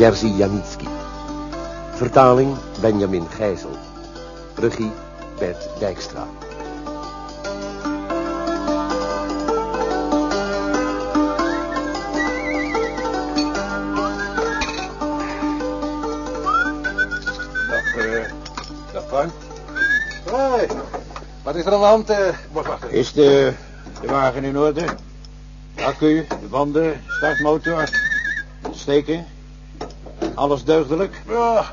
Jerzy Janitski. Vertaling Benjamin Gijzel. Regie Bert Dijkstra. Dag, eh... Wat is er aan de hand, eh? Is de, de wagen in orde? Accu, de banden, startmotor, steken? Alles deugdelijk? Ja.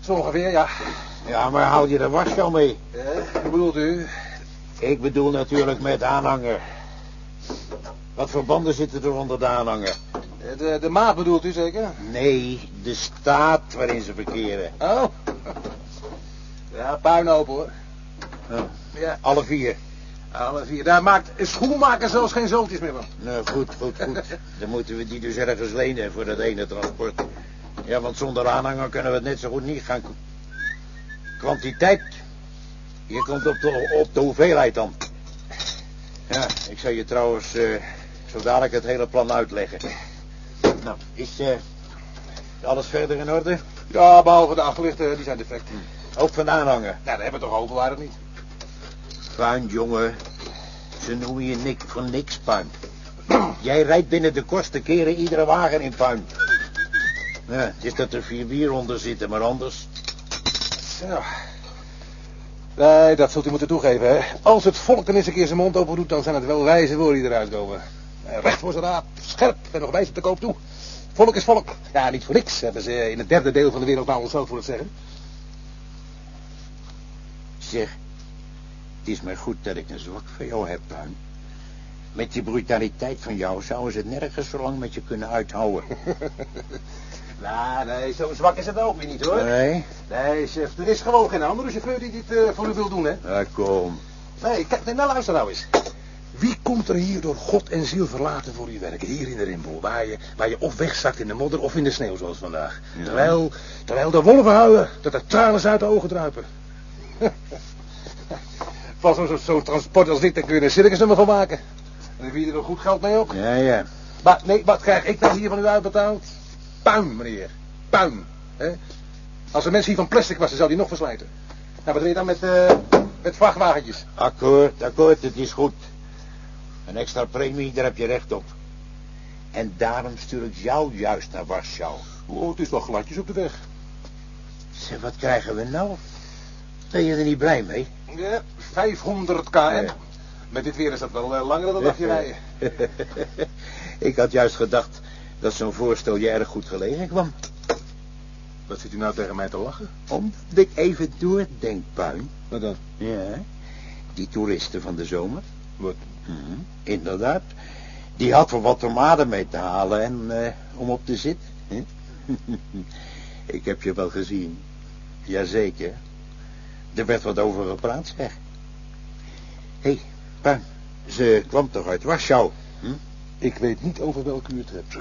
Zo ongeveer, ja. Ja, maar haal je de wasschool mee? Hoe bedoelt u? Ik bedoel natuurlijk met aanhanger. Wat voor banden zitten er onder de aanhanger? De, de maat bedoelt u zeker? Nee, de staat waarin ze verkeren. Oh. Ja, puinhoop hoor. Oh, Ja, alle vier. Alle vier. Daar maakt een schoenmaker zelfs geen zooltjes meer van. Nou, goed, goed, goed. Dan moeten we die dus ergens lenen voor dat ene transport. Ja, want zonder aanhanger kunnen we het net zo goed niet gaan... Kwantiteit. Je komt op de, op de hoeveelheid dan. Ja, ik zal je trouwens eh, zo dadelijk het hele plan uitleggen. Nou, is eh, alles verder in orde? Ja, behalve de achterlichten, die zijn defect. Ook van de aanhanger. Nou, daar hebben we toch over, waren het niet? Puin, jongen. Ze noemen je niks voor niks puin. Jij rijdt binnen de kortste keren iedere wagen in puin. Ja, het is dat er vier bier onder zitten, maar anders... Ja. Nee, dat zult u moeten toegeven, hè. Als het volk dan eens een keer zijn mond open doet, dan zijn het wel wijze woorden die eruit komen. Recht voor zijn raad, scherp en nog wijs op de koop toe. Volk is volk. Ja, niet voor niks hebben ze in het derde deel van de wereld nou zelf voor het zeggen. Zeg, het is maar goed dat ik een zwak voor jou heb, puin. Met die brutaliteit van jou zouden ze het nergens zo lang met je kunnen uithouden. Nou, nee, zo zwak is het ook weer niet, hoor. Nee? Nee, chef, er is gewoon geen andere chauffeur die dit eh, voor u wil doen, hè. Ja, kom. Nee, kijk, nou luister nou eens. Wie komt er hier door God en ziel verlaten voor uw werk, hier in de Rimbol, waar je, waar je of wegzakt in de modder of in de sneeuw zoals vandaag. Ja. Terwijl, terwijl de wolven huilen, dat er tranen uit de ogen druipen. Van zo'n zo, zo'n transport als dit, daar kun je een circusnummer van maken. En dan verdien je er goed geld mee ook. Ja, ja. Maar nee, wat krijg ik nou hier van u uitbetaald? Puin, meneer. Puin. Hè? Als er mensen hier van plastic was, dan zou die nog verslijten. Nou, wat doe je dan met, eh, met vrachtwagentjes? Akkoord, akkoord, het is goed. Een extra premie, daar heb je recht op. En daarom stuur ik jou juist naar Warschau. Oh, het is wel gladjes op de weg. Zeg, wat krijgen we nou? Ben je er niet blij mee? Ja, 500 km. Ja. Met dit weer is dat wel eh, langer dan een dagje rijden. ik had juist gedacht dat zo'n voorstel je erg goed gelegen kwam. Wat zit u nou tegen mij te lachen? Omdat ik even doordenk, puin. Wat dan? Ja, die toeristen van de zomer. Wat? Mhm, inderdaad. Die had er wat tomaten mee te halen en eh, om op te zitten. ik heb je wel gezien. Jazeker. Er werd wat over gepraat, zeg. Hé, hey, Puin, ze kwam toch uit Warschau? Hm? Ik weet niet over welke u het hebt.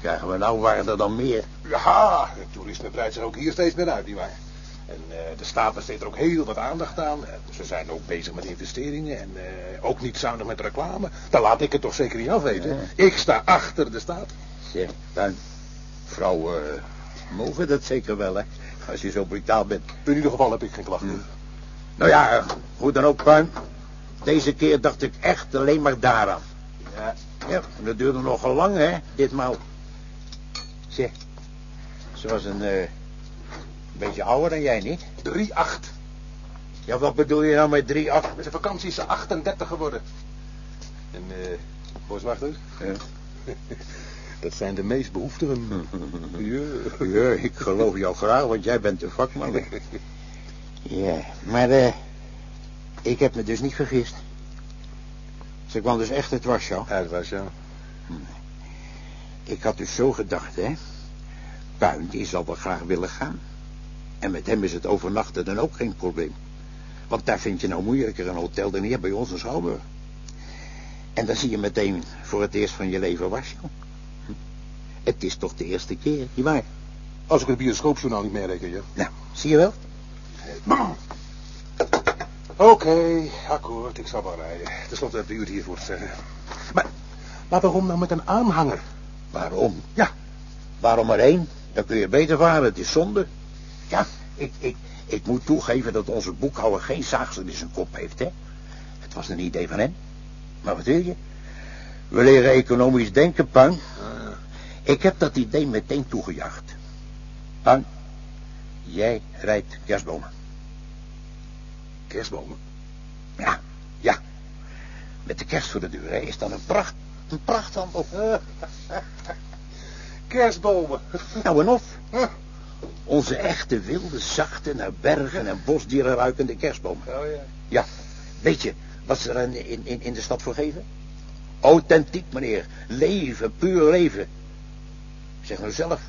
Krijgen we nou, waren er dan meer? Ja, het toerisme breidt zich ook hier steeds meer uit, nietwaar? En eh, de staat besteedt er ook heel wat aandacht aan. Ze zijn ook bezig met investeringen en eh, ook niet zuinig met reclame. Dan laat ik het toch zeker niet afweten. Ja. Ik sta achter de staat. Zeg, Puin, vrouwen eh, mogen dat zeker wel, hè? Als je zo brutaal bent. In ieder geval heb ik geen klachten. Nou ja, eh, hoe dan ook, Puin. Deze keer dacht ik echt alleen maar daaraan. Ja. Ja, dat duurde nogal lang, hè, ditmaal. Zeg, ze was een, eh, een beetje ouder dan jij, niet? 3-8. Ja, wat bedoel je nou met 3-8? Met zijn vakantie is ze 38 geworden. En, eh, boswachter? Ja. Dat zijn de meest behoeftigen. ja. Ja, ik geloof jou graag, want jij bent de vakman. Ja, maar eh, ik heb me dus niet vergist. Ze kwam dus echt uit Warschau. Was ja. Ik had dus zo gedacht, hè. Puin, die zal wel graag willen gaan. En met hem is het overnachten dan ook geen probleem. Want daar vind je nou moeilijker een hotel dan hier bij ons in Schouwburg. En dan zie je meteen voor het eerst van je leven Warschau. Het is toch de eerste keer, nietwaar? Als ik het bioscoopjournaal niet meereken, ja. Nou, zie je wel? Oké, akkoord, ik zal wel rijden. Ten slotte heb u het hiervoor te zeggen. Maar, maar waarom nou met een aanhanger? Waarom? Ja. Waarom maar één? Dan kun je beter varen, het is zonde. Ja, ik, ik, ik moet toegeven dat onze boekhouder geen zaagsel in zijn kop heeft, hè. Het was een idee van hem. Maar wat wil je? We leren economisch denken, Puin. Ik heb dat idee meteen toegejaagd. Puin, jij rijdt kerstbomen. Kerstbomen. Ja, ja. Met de kerst voor de deur, hè, is dat een pracht, een prachthandel. Kerstbomen. Nou en of. Onze echte wilde, zachte, naar bergen en bosdieren ruikende kerstbomen. Oh ja. Ja, weet je wat ze er in, in, in de stad voor geven? Authentiek, meneer. Leven, puur leven. Zeg nou zelf.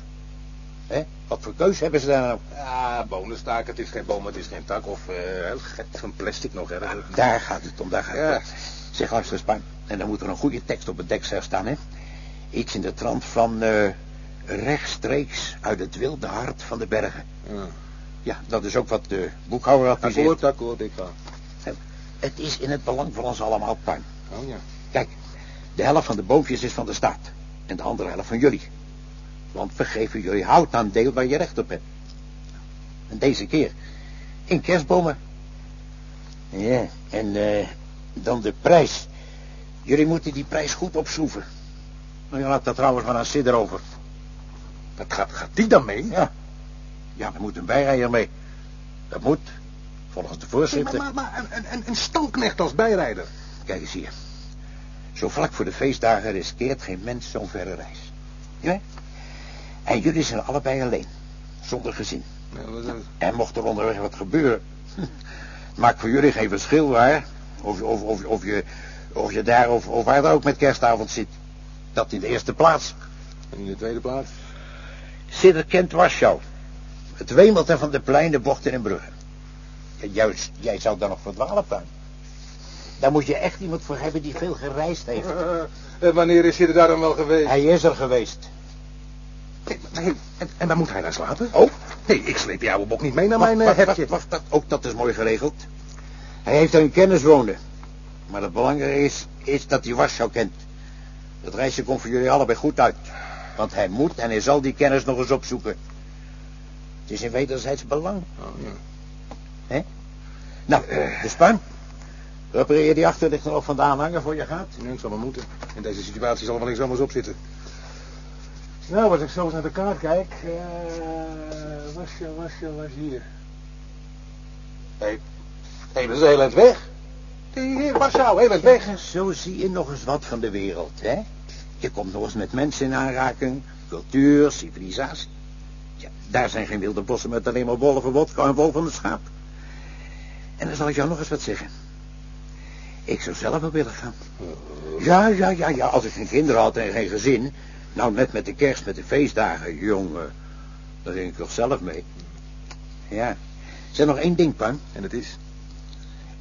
Hè? Wat voor keus hebben ze daar nou? Ja, bonenstaak, het is geen boom, het is geen tak. Of eh get van plastic nog erg. Daar gaat het om, daar gaat Ja. het om. Zeg, luister Puin. En dan moet er een goede tekst op het deksel staan, hè? Iets in de trant van... eh, rechtstreeks uit het wilde hart van de bergen. Ja. Ja, dat is ook wat de boekhouder adviseert. Akkoord, akkoord, ik ga. Het is in het belang van ons allemaal, Puin. Oh ja. Kijk, de helft van de boompjes is van de staat. En de andere helft van jullie. Want we geven jullie houtaandeel waar je recht op hebt. En deze keer in kerstbomen. Ja, en eh, dan de prijs. Jullie moeten die prijs goed opschroeven. Nou, je laat dat trouwens maar aan Sid erover. Dat gaat, gaat die dan mee? Ja. Ja, er moet een bijrijder mee. Dat moet. Volgens de Nee, voorschriften. maar, maar, maar een, een, een stalknecht als bijrijder. Kijk eens hier. Zo vlak voor de feestdagen riskeert geen mens zo'n verre reis. Ja? En jullie zijn allebei alleen. Zonder gezin. Ja? En mocht er onderweg wat gebeuren. Maakt voor jullie geen verschil waar. Of, of, of, of, je, of je daar of, of waar dan ook met kerstavond zit. Dat in de eerste plaats. En in de tweede plaats? Sidder kent Warschau. Het wemelt er van de pleinen, bochten en bruggen. Ja, juist, jij zou daar nog verdwalen, Puin. Daar moet je echt iemand voor hebben die veel gereisd heeft. en wanneer is hij er daar dan wel geweest? Hij is er geweest. Nee, nee, en, en waar moet hij dan slapen? Oh, Nee, ik sleep die oude bok niet mee naar wacht, mijn eh, wacht, hekje. dat, ook dat is mooi geregeld. Hij heeft er een kennis wonen. Maar het belangrijke is, is dat hij Warschau kent. Het reisje komt voor jullie allebei goed uit. Want hij moet en hij zal die kennis nog eens opzoeken. Het is in wederzijds belang. Oh, ja. Nou, de spuin. Repareer die achterlichter nog van de aanhanger voor je gaat. Ja, het zal wel moeten. In deze situatie zal er wel niks anders op zitten. Nou, als ik zo eens naar de kaart kijk... eh was je, was je, was hier. Hé, hey, hey, dat is heel eind weg. Hier, Warschau, heel eind weg. Zo zie je nog eens wat van de wereld, hè? Je komt nog eens met mensen in aanraking, cultuur, civilisatie. Ja, daar zijn geen wilde bossen met alleen maar wolven, wodka en wol van het schaap. En dan zal ik jou nog eens wat zeggen. Ik zou zelf wel willen gaan. Ja, ja, ja, ja, als ik geen kinderen had en geen gezin. Nou, net met de kerst, met de feestdagen, jongen. Dan ging ik toch zelf mee. Ja. Zeg nog één ding, Pan. En het is?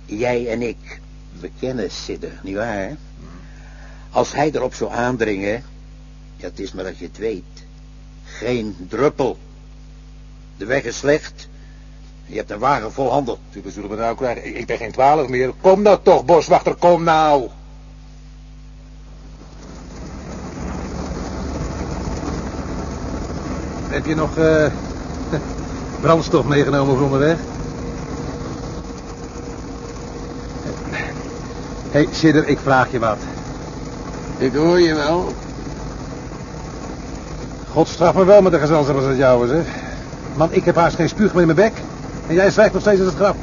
Jij en ik, we kennen Sidder, nietwaar? hè? Als hij erop zou aandringen, ja, het is maar dat je het weet. Geen druppel. De weg is slecht. Je hebt een wagen vol handel. Zullen zullen we nou krijgen? Ik, ik ben geen twaalf meer. Kom nou toch, boswachter, kom nou. Heb je nog eh, brandstof meegenomen voor onderweg? Hé, hey, Sidder, ik vraag je wat. Ik hoor je wel. God straf me wel met een gezelschap als het jou is, hè. Man, ik heb haast geen spuug meer in mijn bek. En jij zwijgt nog steeds als het grap.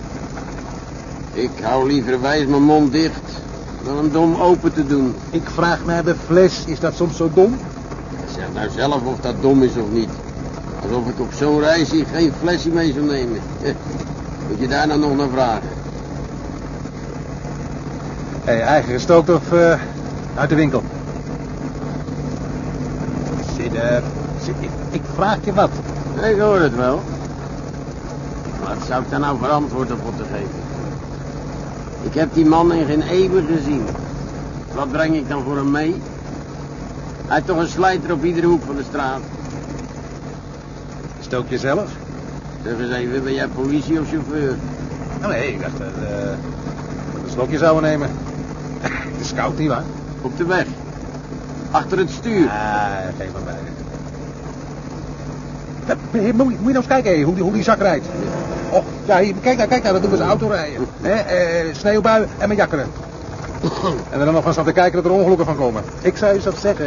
Ik hou liever wijs mijn mond dicht dan hem dom open te doen. Ik vraag naar de fles. Is dat soms zo dom? Zeg nou zelf of dat dom is of niet. Alsof ik op zo'n reis hier geen flesje mee zou nemen. Moet je daar nou nog naar vragen? Hé, eigen gestookt of eh, uit de winkel? Sidder. Zit, ik, ik vraag je wat. Ik hoor het wel. Wat zou ik daar nou voor antwoord op moeten geven? Ik heb die man in geen eeuwen gezien. Wat breng ik dan voor hem mee? Hij heeft toch een slijter op iedere hoek van de straat. Stook je zelf? Zeg eens even, ben jij politie of chauffeur? Oh nee, ik dacht dat dat een slokje zouden nemen. Het is koud, nietwaar? Op de weg. Achter het stuur. Ah, geef maar bij. Ja, Moet je, moet je nou eens kijken hé, hoe, die, hoe die zak rijdt. Och, ja, hier, kijk nou, kijk nou, dat doen we zijn auto rijden. Hè, eh, sneeuwbui en met jakkeren. En er dan nog van staan te kijken dat er ongelukken van komen. Ik zou je dat zeggen.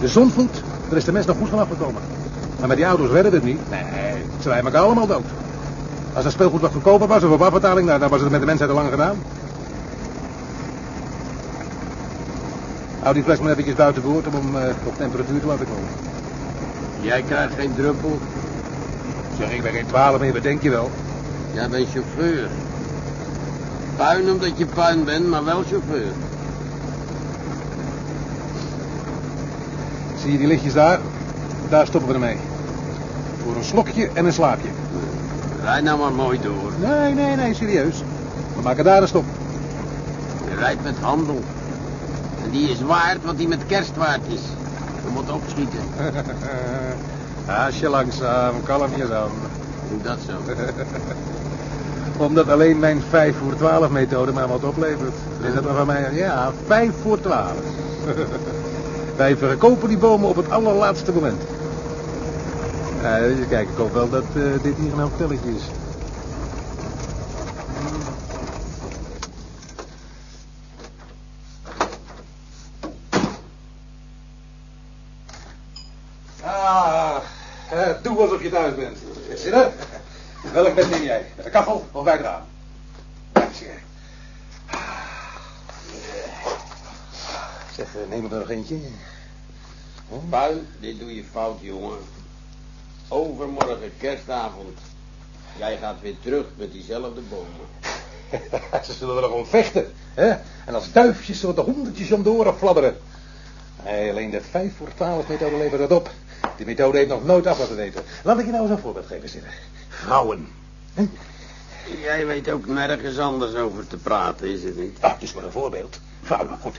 De zon voelt, er is de mens nog goed van afgekomen. Maar met die auto's redden we het niet. Nee, ze rijden elkaar allemaal dood. Als dat speelgoed wat goedkoper was of op afbetaling, nou, dan was het met de mensheid al lang gedaan. Hou die fles maar eventjes buiten boord om hem eh, op temperatuur te laten komen. Jij krijgt geen druppel. Zeg, ik ben geen twaalf meer, wat denk je wel? Jij bent chauffeur. Puin omdat je puin bent, maar wel chauffeur. Zie je die lichtjes daar? Daar stoppen we ermee. Voor een slokje en een slaapje. Rijd nou maar mooi door. Nee, nee, nee, serieus. We maken daar een stop. Je rijdt met handel. En die is waard wat die met kerst waard is. Je moet opschieten. Haasje langzaam, kalmpjes aan. Hoe dat zo? Omdat alleen mijn 5 voor 12 methode maar wat oplevert. Is dat maar van mij? Ja, 5 voor 12. Wij verkopen die bomen op het allerlaatste moment. Ja, dus kijk, ik hoop wel dat eh, dit hier een hotelletje is. Ah, eh, doe alsof je thuis bent. Zitten. Welk bed neem jij? Met de kachel of bij het raam? Dankjewel. Zeg, eh, neem er nog eentje. Puin, dit doe je fout, jongen. Overmorgen kerstavond. Jij gaat weer terug met diezelfde bomen. Ze zullen er nog om vechten. Hè? En als duifjes zullen de honderdjes om de oren fladderen. Nee, alleen de 5 voor 12 methode levert dat op. Die methode heeft nog nooit af laten weten. Laat ik je nou eens een voorbeeld geven, zitten. Vrouwen. Hè? Jij weet ook nergens anders over te praten, is het niet? Ah, dus maar een voorbeeld. Vrouwen, goed.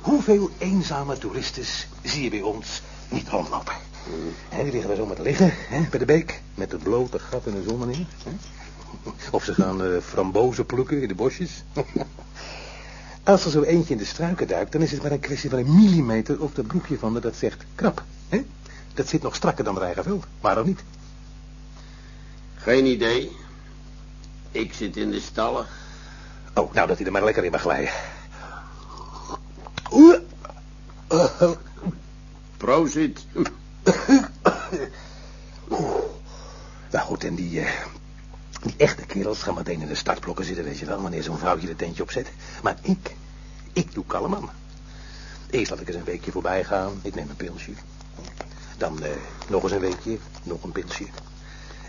Hoeveel eenzame toeristen zie je bij ons niet rondlopen? Hè, die liggen daar zo maar te liggen, hè, bij de beek. Met het blote gat in de zon erin. Hè? Of ze gaan eh, frambozen plukken in de bosjes. Als er zo eentje in de struiken duikt, dan is het maar een kwestie van een millimeter of dat broekje van haar dat zegt krap. Hè? Dat zit nog strakker dan haar eigen vel. Maar dan niet. Geen idee. Ik zit in de stallen. Oh, nou dat hij er maar lekker in mag glijden. Oeh. Uh. Nou goed, en die, eh, die echte kerels gaan meteen in de startblokken zitten, weet je wel, wanneer zo'n vrouwtje de tentje opzet. Maar ik, ik doe kalm aan. Eerst laat ik eens een weekje voorbij gaan, ik neem een pilsje. Dan eh, nog eens een weekje, nog een pilsje.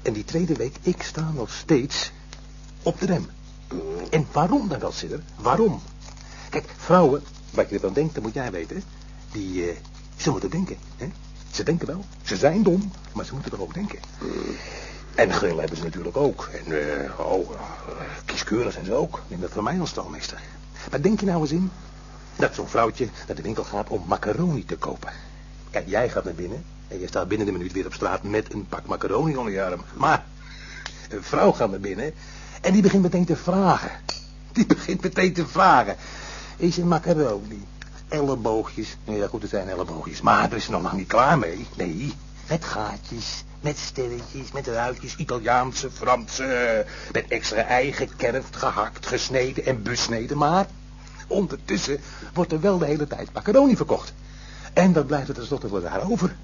En die tweede week, ik sta nog steeds op de rem. En waarom dan wel, Sidder? Waarom? Kijk, vrouwen, wat je ervan denkt, dat moet jij weten. Die, eh, ze moeten denken, hè? Ze denken wel. Ze zijn dom, maar ze moeten er ook denken. En grillen hebben ze natuurlijk ook. En, eh, oh, eh, kieskeurig zijn ze ook. Neem dat van mij als stalmeester. Maar denk je nou eens in dat zo'n vrouwtje naar de winkel gaat om macaroni te kopen. Kijk, jij gaat naar binnen en je staat binnen de minuut weer op straat met een pak macaroni onder je arm. Maar een vrouw gaat naar binnen en die begint meteen te vragen. Die begint meteen te vragen. Is een macaroni? Elleboogjes. Nee, ja goed, het zijn elleboogjes. Maar er is nog lang niet klaar mee. Nee, met gaatjes, met sterretjes, met ruitjes, Italiaanse, Franse, met extra ei gekerfd, gehakt, gesneden en besneden. Maar ondertussen wordt er wel de hele tijd macaroni verkocht. En dat blijft er tenslotte voor haar over.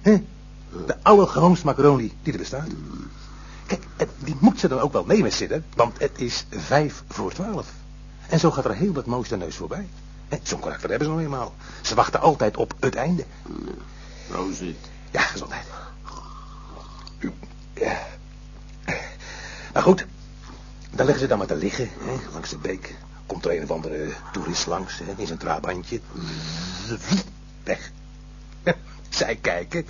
Hè? De allergrootste macaroni die er bestaat. Kijk, die moet ze dan ook wel nemen zitten, want het is vijf voor twaalf. En zo gaat er heel wat moos de neus voorbij. Zo'n karakter hebben ze nog eenmaal. Ze wachten altijd op het einde. Ja, gezondheid. Ja. Maar goed, dan liggen ze dan maar te liggen, hè, langs de beek. Komt er een of andere toerist langs, hè, in zijn trabantje. Weg. Zij kijken,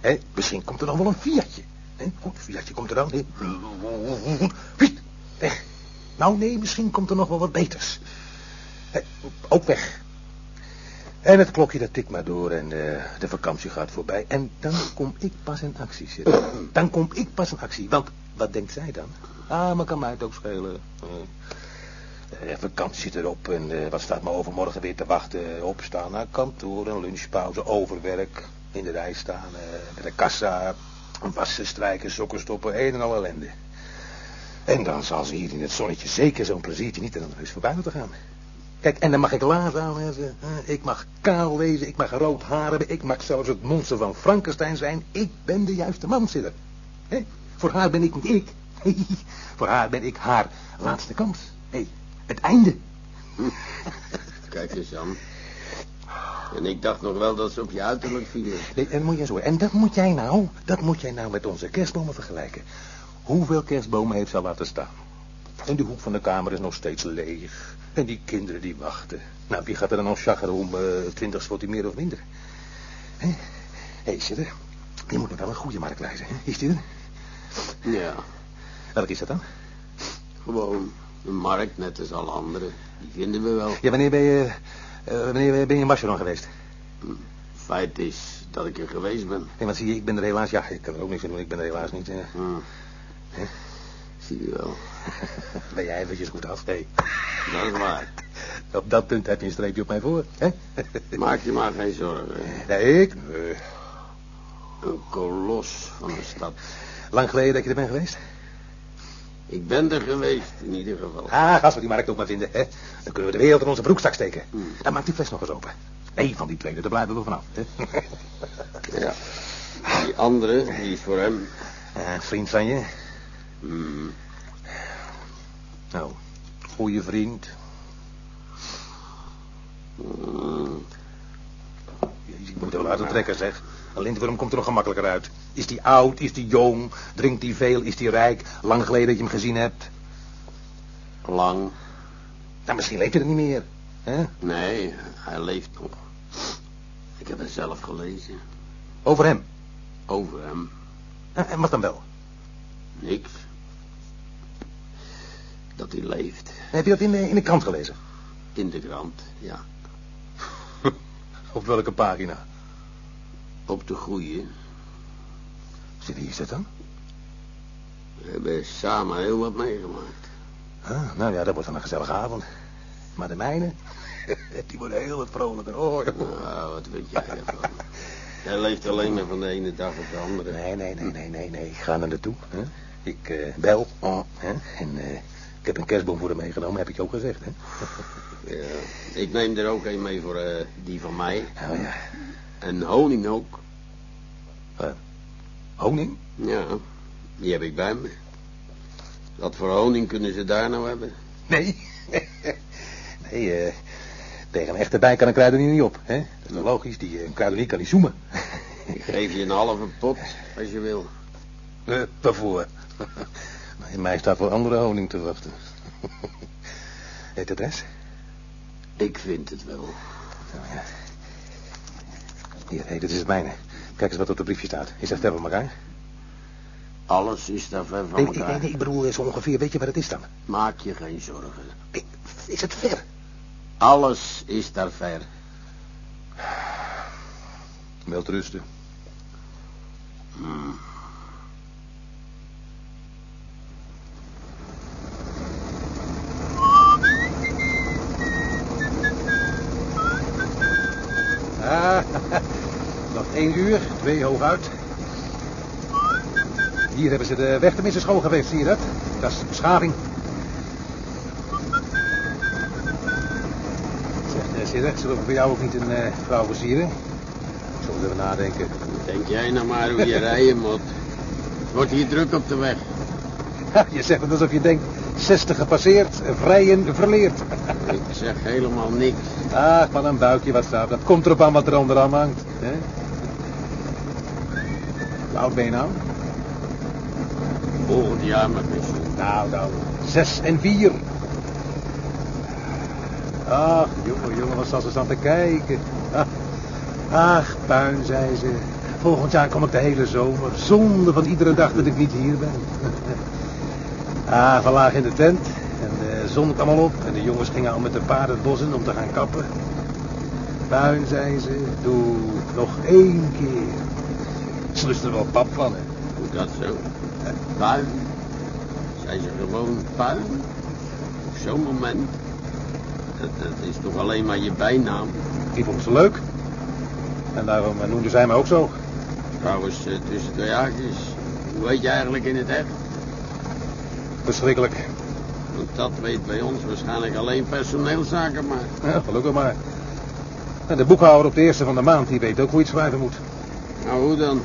hè, misschien komt er nog wel een Fiatje. Hè. Goed, Fiatje komt er dan. Hè. Weg. Nou nee, misschien komt er nog wel wat beters. Ook weg. En het klokje dat tikt maar door en eh, de vakantie gaat voorbij. En dan kom ik pas in actie zitten. Dan kom ik pas in actie. Want wat denkt zij dan? Ah, maar kan mij het ook schelen. Eh, Eh, vakantie erop en wat staat me overmorgen weer te wachten? Opstaan naar kantoor, een lunchpauze, overwerk, in de rij staan, met de kassa, wassen, strijken, sokken stoppen, een en al ellende. En dan zal ze hier in het zonnetje zeker zo'n pleziertje niet aan de neus voorbij moeten gaan. Kijk, en dan mag ik laat aan hebben. hè. Ik mag kaal wezen, ik mag rood haar hebben, ik mag zelfs het monster van Frankenstein zijn. Ik ben de juiste man, Sidder. Voor haar ben ik niet ik. Voor haar ben ik haar laatste kans. Hé, het einde. Kijk eens aan. En ik dacht nog wel dat ze op je uiterlijk vielen. Nee, en, moet je zo, en dat moet jij nou, dat moet jij nou met onze kerstbomen vergelijken. Hoeveel kerstbomen heeft ze al laten staan? En de hoek van de kamer is nog steeds leeg. En die kinderen die wachten. Nou, wie gaat er dan al chagren om eh, twintig spot meer of minder? Hé, hey, zit er? Je moet me wel een goede markt wijzen. hè? Is die er? Ja, Welk is dat dan? gewoon een markt net als alle anderen. Die vinden we wel. Ja, wanneer ben je, eh, wanneer ben je in Marcheron geweest? Feit is dat ik er geweest ben. Nee, want zie je, ik ben er helaas, ja, ik kan er ook niks aan doen, ik ben er helaas niet. eh. Hm. Zie je wel. ben jij eventjes goed af? Dat is waar. Op dat punt heb je een streepje op mij voor, hè? Maak je maar geen zorgen. Nee, ik? Nee. Een kolos van de stad. Lang geleden dat je er bent geweest? Ik ben er geweest, in ieder geval. Ah, als we die markt ook maar vinden, hè? Dan kunnen we de wereld in onze broekzak steken. Hmm. Dan maakt die fles nog eens open. Nee, van die tweede, daar blijven we vanaf. Hè? Ja. Die andere, die is voor hem. Eh, vriend van je? Hm. Nou, goede vriend. Hm. Jezus, ik moet er wel uit trekken, zeg. Een lintworm komt er nog gemakkelijker uit. Is die oud? Is die jong? Drinkt die veel? Is die rijk? Lang geleden dat je hem gezien hebt? Lang. Nou, misschien leeft hij er niet meer. hè? Nee, hij leeft nog. Ik heb het zelf gelezen. Over hem. Over hem. En wat dan wel? Niks. Dat hij leeft. Heb je dat in de, in de krant gelezen? In de krant, ja. Op welke pagina? Op de goeie. Zit wie is dat dan? We hebben samen heel wat meegemaakt. Ah, nou ja, dat wordt dan een gezellige avond. Maar de mijne, die worden heel wat vrolijker. Oh. Nou, wat weet jij ervan? Hij leeft alleen maar van de ene dag op de andere. Nee, nee, nee, nee, nee, nee. Ik ga naar naartoe. Hè? Ik eh, bel. Oh, hè? En eh, ik heb een kerstboom voor hem meegenomen, heb ik je ook gezegd. Hè? Ja, ik neem er ook een mee voor eh, die van mij. Oh ja. En honing ook. Wat? Honing? Ja, die heb ik bij me. Wat voor honing kunnen ze daar nou hebben? Nee. nee, eh, tegen een echte bij kan een kruidenier niet op. Hè? Dat is wel logisch, die, eh, een kruidenier kan niet zoemen. Ik geef je een halve pot, als je wil. Eh, waarvoor? Maar in mij staat wel andere honing te wachten. Het adres? Ik vind het wel. Oh, ja. Hier, dit is het mijne. Kijk eens wat op het briefje staat. Is dat ver van elkaar? Alles is daar ver van Nee, elkaar. nee, nee, ik bedoel eh, zo ongeveer. Weet je wat het is dan? Maak je geen zorgen. Nee, Is het ver? Alles is daar ver. Wel rusten. Hmm. Één uur, twee hooguit. Hier hebben ze de weg tenminste schoon geweest, zie je dat? Dat is beschaving. Zeg, uh, Sidder, zullen we voor jou ook niet een eh, vrouw versieren? Zullen we nadenken? Denk jij nou maar hoe je rijden moet. Het wordt hier druk op de weg. Ha, je zegt het alsof je denkt, 60 gepasseerd, vrijen verleerd. Ik zeg helemaal niks. Ach, wat een buikje wat staat. Dat komt erop aan wat er onderaan hangt. Hè? Hoe oud ben je nou? Volgend jaar met pensioen. Nou, nou, zes en vier. Ach, jongen, jongen, wat zal ze staan te kijken. Ach, ach, puin, zei ze. Volgend jaar kom ik de hele zomer. Zonde van iedere dag dat ik niet hier ben. ah, vandaag in de tent. En de zon kwam al op. En de jongens gingen al met de paarden het bos in om te gaan kappen. Puin, zei ze. Doe nog één keer. Ze lust er wel pap van, hè. Hoe dat zo? Puin? Zijn ze gewoon puin? Op zo'n moment? Dat, dat is toch alleen maar je bijnaam? Die vond ze leuk. En daarom eh, noemde zij me ook zo. Trouwens, eh, tussen twee haakjes. Hoe weet je eigenlijk in het echt? Verschrikkelijk. Want dat weet bij ons waarschijnlijk alleen personeelszaken maar. Ja, gelukkig maar. En de boekhouder op de eerste van de maand, die weet ook hoe iets schrijven moet. Nou, hoe dan?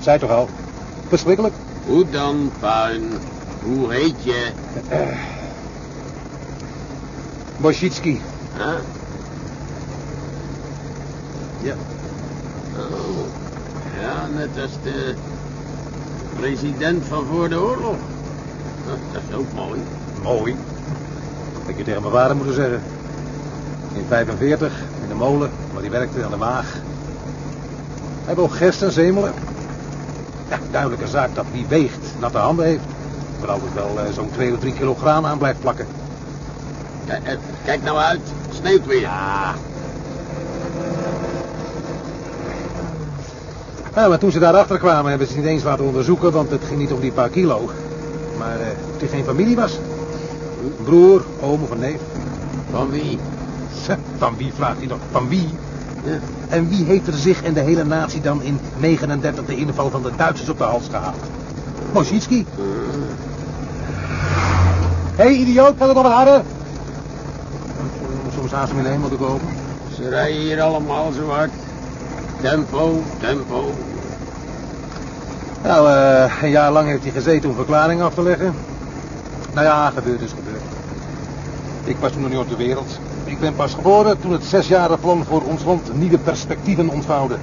Zij toch al? Verschrikkelijk. Hoe dan, puin? Hoe heet je? Wojcicki. Huh? Ja. Oh. Ja, net als de president van voor de oorlog. Dat, is ook mooi. Mooi. Dat ik je tegen mijn vader moeten zeggen. In 45, in de molen, waar hij werkte aan de waag. Hij boog gerst en zemelen. Ja, duidelijke zaak dat wie weegt, natte handen heeft. Er altijd wel eh, zo'n 2 of 3 kilo graan aan blijft plakken. Kijk, eh, kijk nou uit. Het sneeuwt weer. Ja. Nou, maar toen ze daarachter kwamen, hebben ze het niet eens laten onderzoeken, want het ging niet om die paar kilo. Maar eh of hij geen familie was. Broer, oom of een neef. Van wie? Van wie vraagt hij nog? Van wie? Ja. En wie heeft er zich en de hele natie dan in 39 de inval van de Duitsers op de hals gehaald? Mosjitski. Hé, hey, idioot, kan het nog wat harder? Soms haast me in de hemel te komen. Ze rijden hier allemaal zo hard. Tempo, tempo. Nou, eh, een jaar lang heeft hij gezeten om verklaring af te leggen. Nou ja, gebeurd is gebeurd. Ik was toen nog niet op de wereld. Ik ben pas geboren toen het zesjarige plan voor ons land nieuwe perspectieven ontvouwde.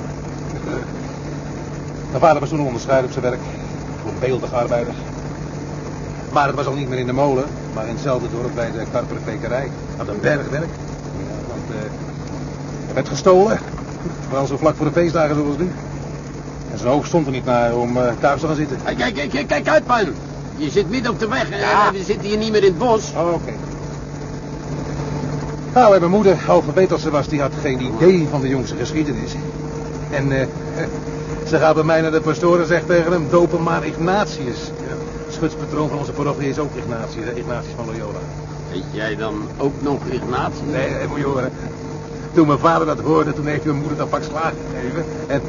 Mijn vader was toen onderscheid op zijn werk. Voor een beeldig arbeider. Maar het was al niet meer in de molen, maar in hetzelfde dorp bij de karperkwekerij. Aan de bergwerk. Ja, want eh, er werd gestolen. Vooral zo vlak voor de feestdagen zoals nu. En zijn hoofd stond er niet naar om eh, thuis te gaan zitten. Kijk, kijk, kijk, kijk uit, puin. Je zit midden op de weg. Ja. We zitten hier niet meer in het bos. Oh, oké. Nou, en mijn moeder, alfabet als ze was, die had geen idee van de jongste geschiedenis. En eh, ze gaat bij mij naar de pastoor en zegt tegen hem, dopen maar Ignatius. Schutspatroon van onze parochie is ook Ignatius, hè, Ignatius van Loyola. Heet jij dan ook nog Ignatius? Nee, nee, moet je horen. Toen mijn vader dat hoorde, toen heeft mijn moeder dat pak slaag gegeven. En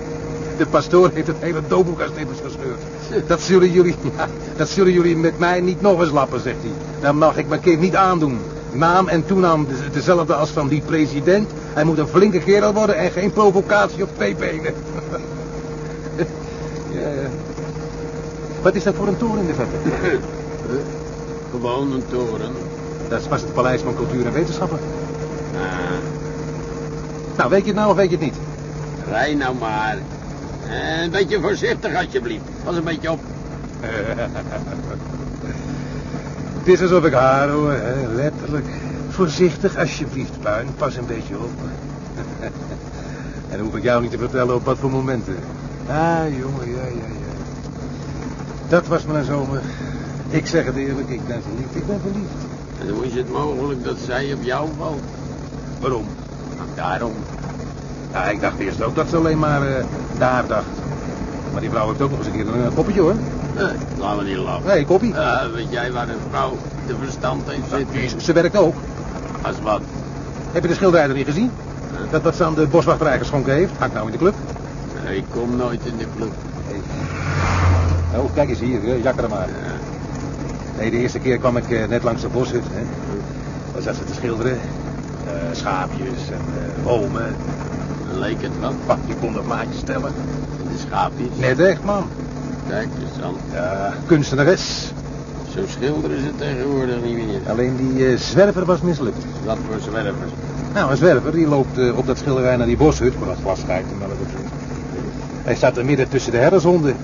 de pastoor heeft het hele doopboek aan snippers gescheurd. Dat zullen jullie, ja, dat zullen jullie met mij niet nog eens lappen, zegt hij. Dan mag ik mijn kind niet aandoen. Naam en toenaam de- dezelfde als van die president. Hij moet een flinke kerel worden en geen provocatie op twee benen. ja, ja. Wat is dat voor een toren in de verte? Huh? Gewoon een toren. Dat was het Paleis van Cultuur en Wetenschappen. Ah, Nou, weet je het nou of weet je het niet? rij nou maar. Eh, Een beetje voorzichtig, alsjeblieft. Pas een beetje op. Het is alsof ik haar hoor, hè, Voorzichtig alsjeblieft, Puin. Pas een beetje op. en dan hoef ik jou niet te vertellen op wat voor momenten. Ah, jongen, ja, ja, ja. Dat was mijn zomer. Ik zeg het eerlijk, ik ben verliefd, ik ben verliefd. En hoe is het mogelijk dat zij op jou valt? Waarom? Nou, daarom. Ja, ik dacht eerst ook dat ze alleen maar eh, daar dacht. Maar die vrouw heeft ook nog eens een keer een koppetje, hoor. Eh, laten we niet lachen. Nee, koppie. Eh, weet jij waar een vrouw de verstand heeft zitten? Ze werkt ook. Als wat? Heb je de schilderij er niet gezien? Dat wat ze aan de boswachterij geschonken heeft. Hangt nou in de club. Nee, ik kom nooit in de club. Oh, kijk eens hier, eh, jakker maar. Nee, de eerste keer kwam ik eh, net langs de boshut. Hè. Daar zat ze te schilderen. Eh, schaapjes en eh, bomen. Leek het wat. Pak, je kon er maatjes stellen. De schaapjes. Net echt, man. Kijk eens aan. Ja, kunstenares. Zo schilderen ze tegenwoordig niet meer. Alleen die eh, zwerver was mislukt. Wat voor zwervers. Nou, een zwerver die loopt eh, op dat schilderij naar die boshut voor dat glas en melk op zo. Hij staat er midden tussen de herdershonden.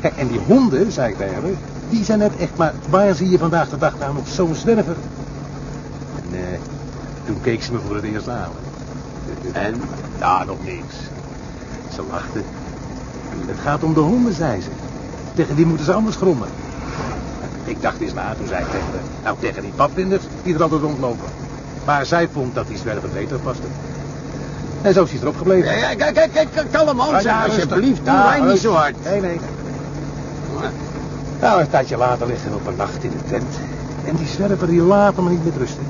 Kijk, en die honden, zei ik haar, die zijn net echt maar... Waar zie je vandaag de dag nou nog zo'n zwerver? En eh, toen keek ze me voor het eerst aan. En? Ja, nog niks. Ze lachte. Het gaat om de honden, zei ze. Tegen die moeten ze anders grommen. Ik dacht eens na, toen zei ik tegen nou tegen die padvinders die er altijd rondlopen. Maar zij vond dat die zwerver beter paste. En zo is hij erop gebleven. Ja, ja, kijk, kijk, kijk, kalm aan, ja, alsjeblieft. Doe Ja, rij niet zo hard. Nee, nee. Nou, een tijdje later liggen we op een nacht in de tent. En die zwerver die laat me niet met rusten.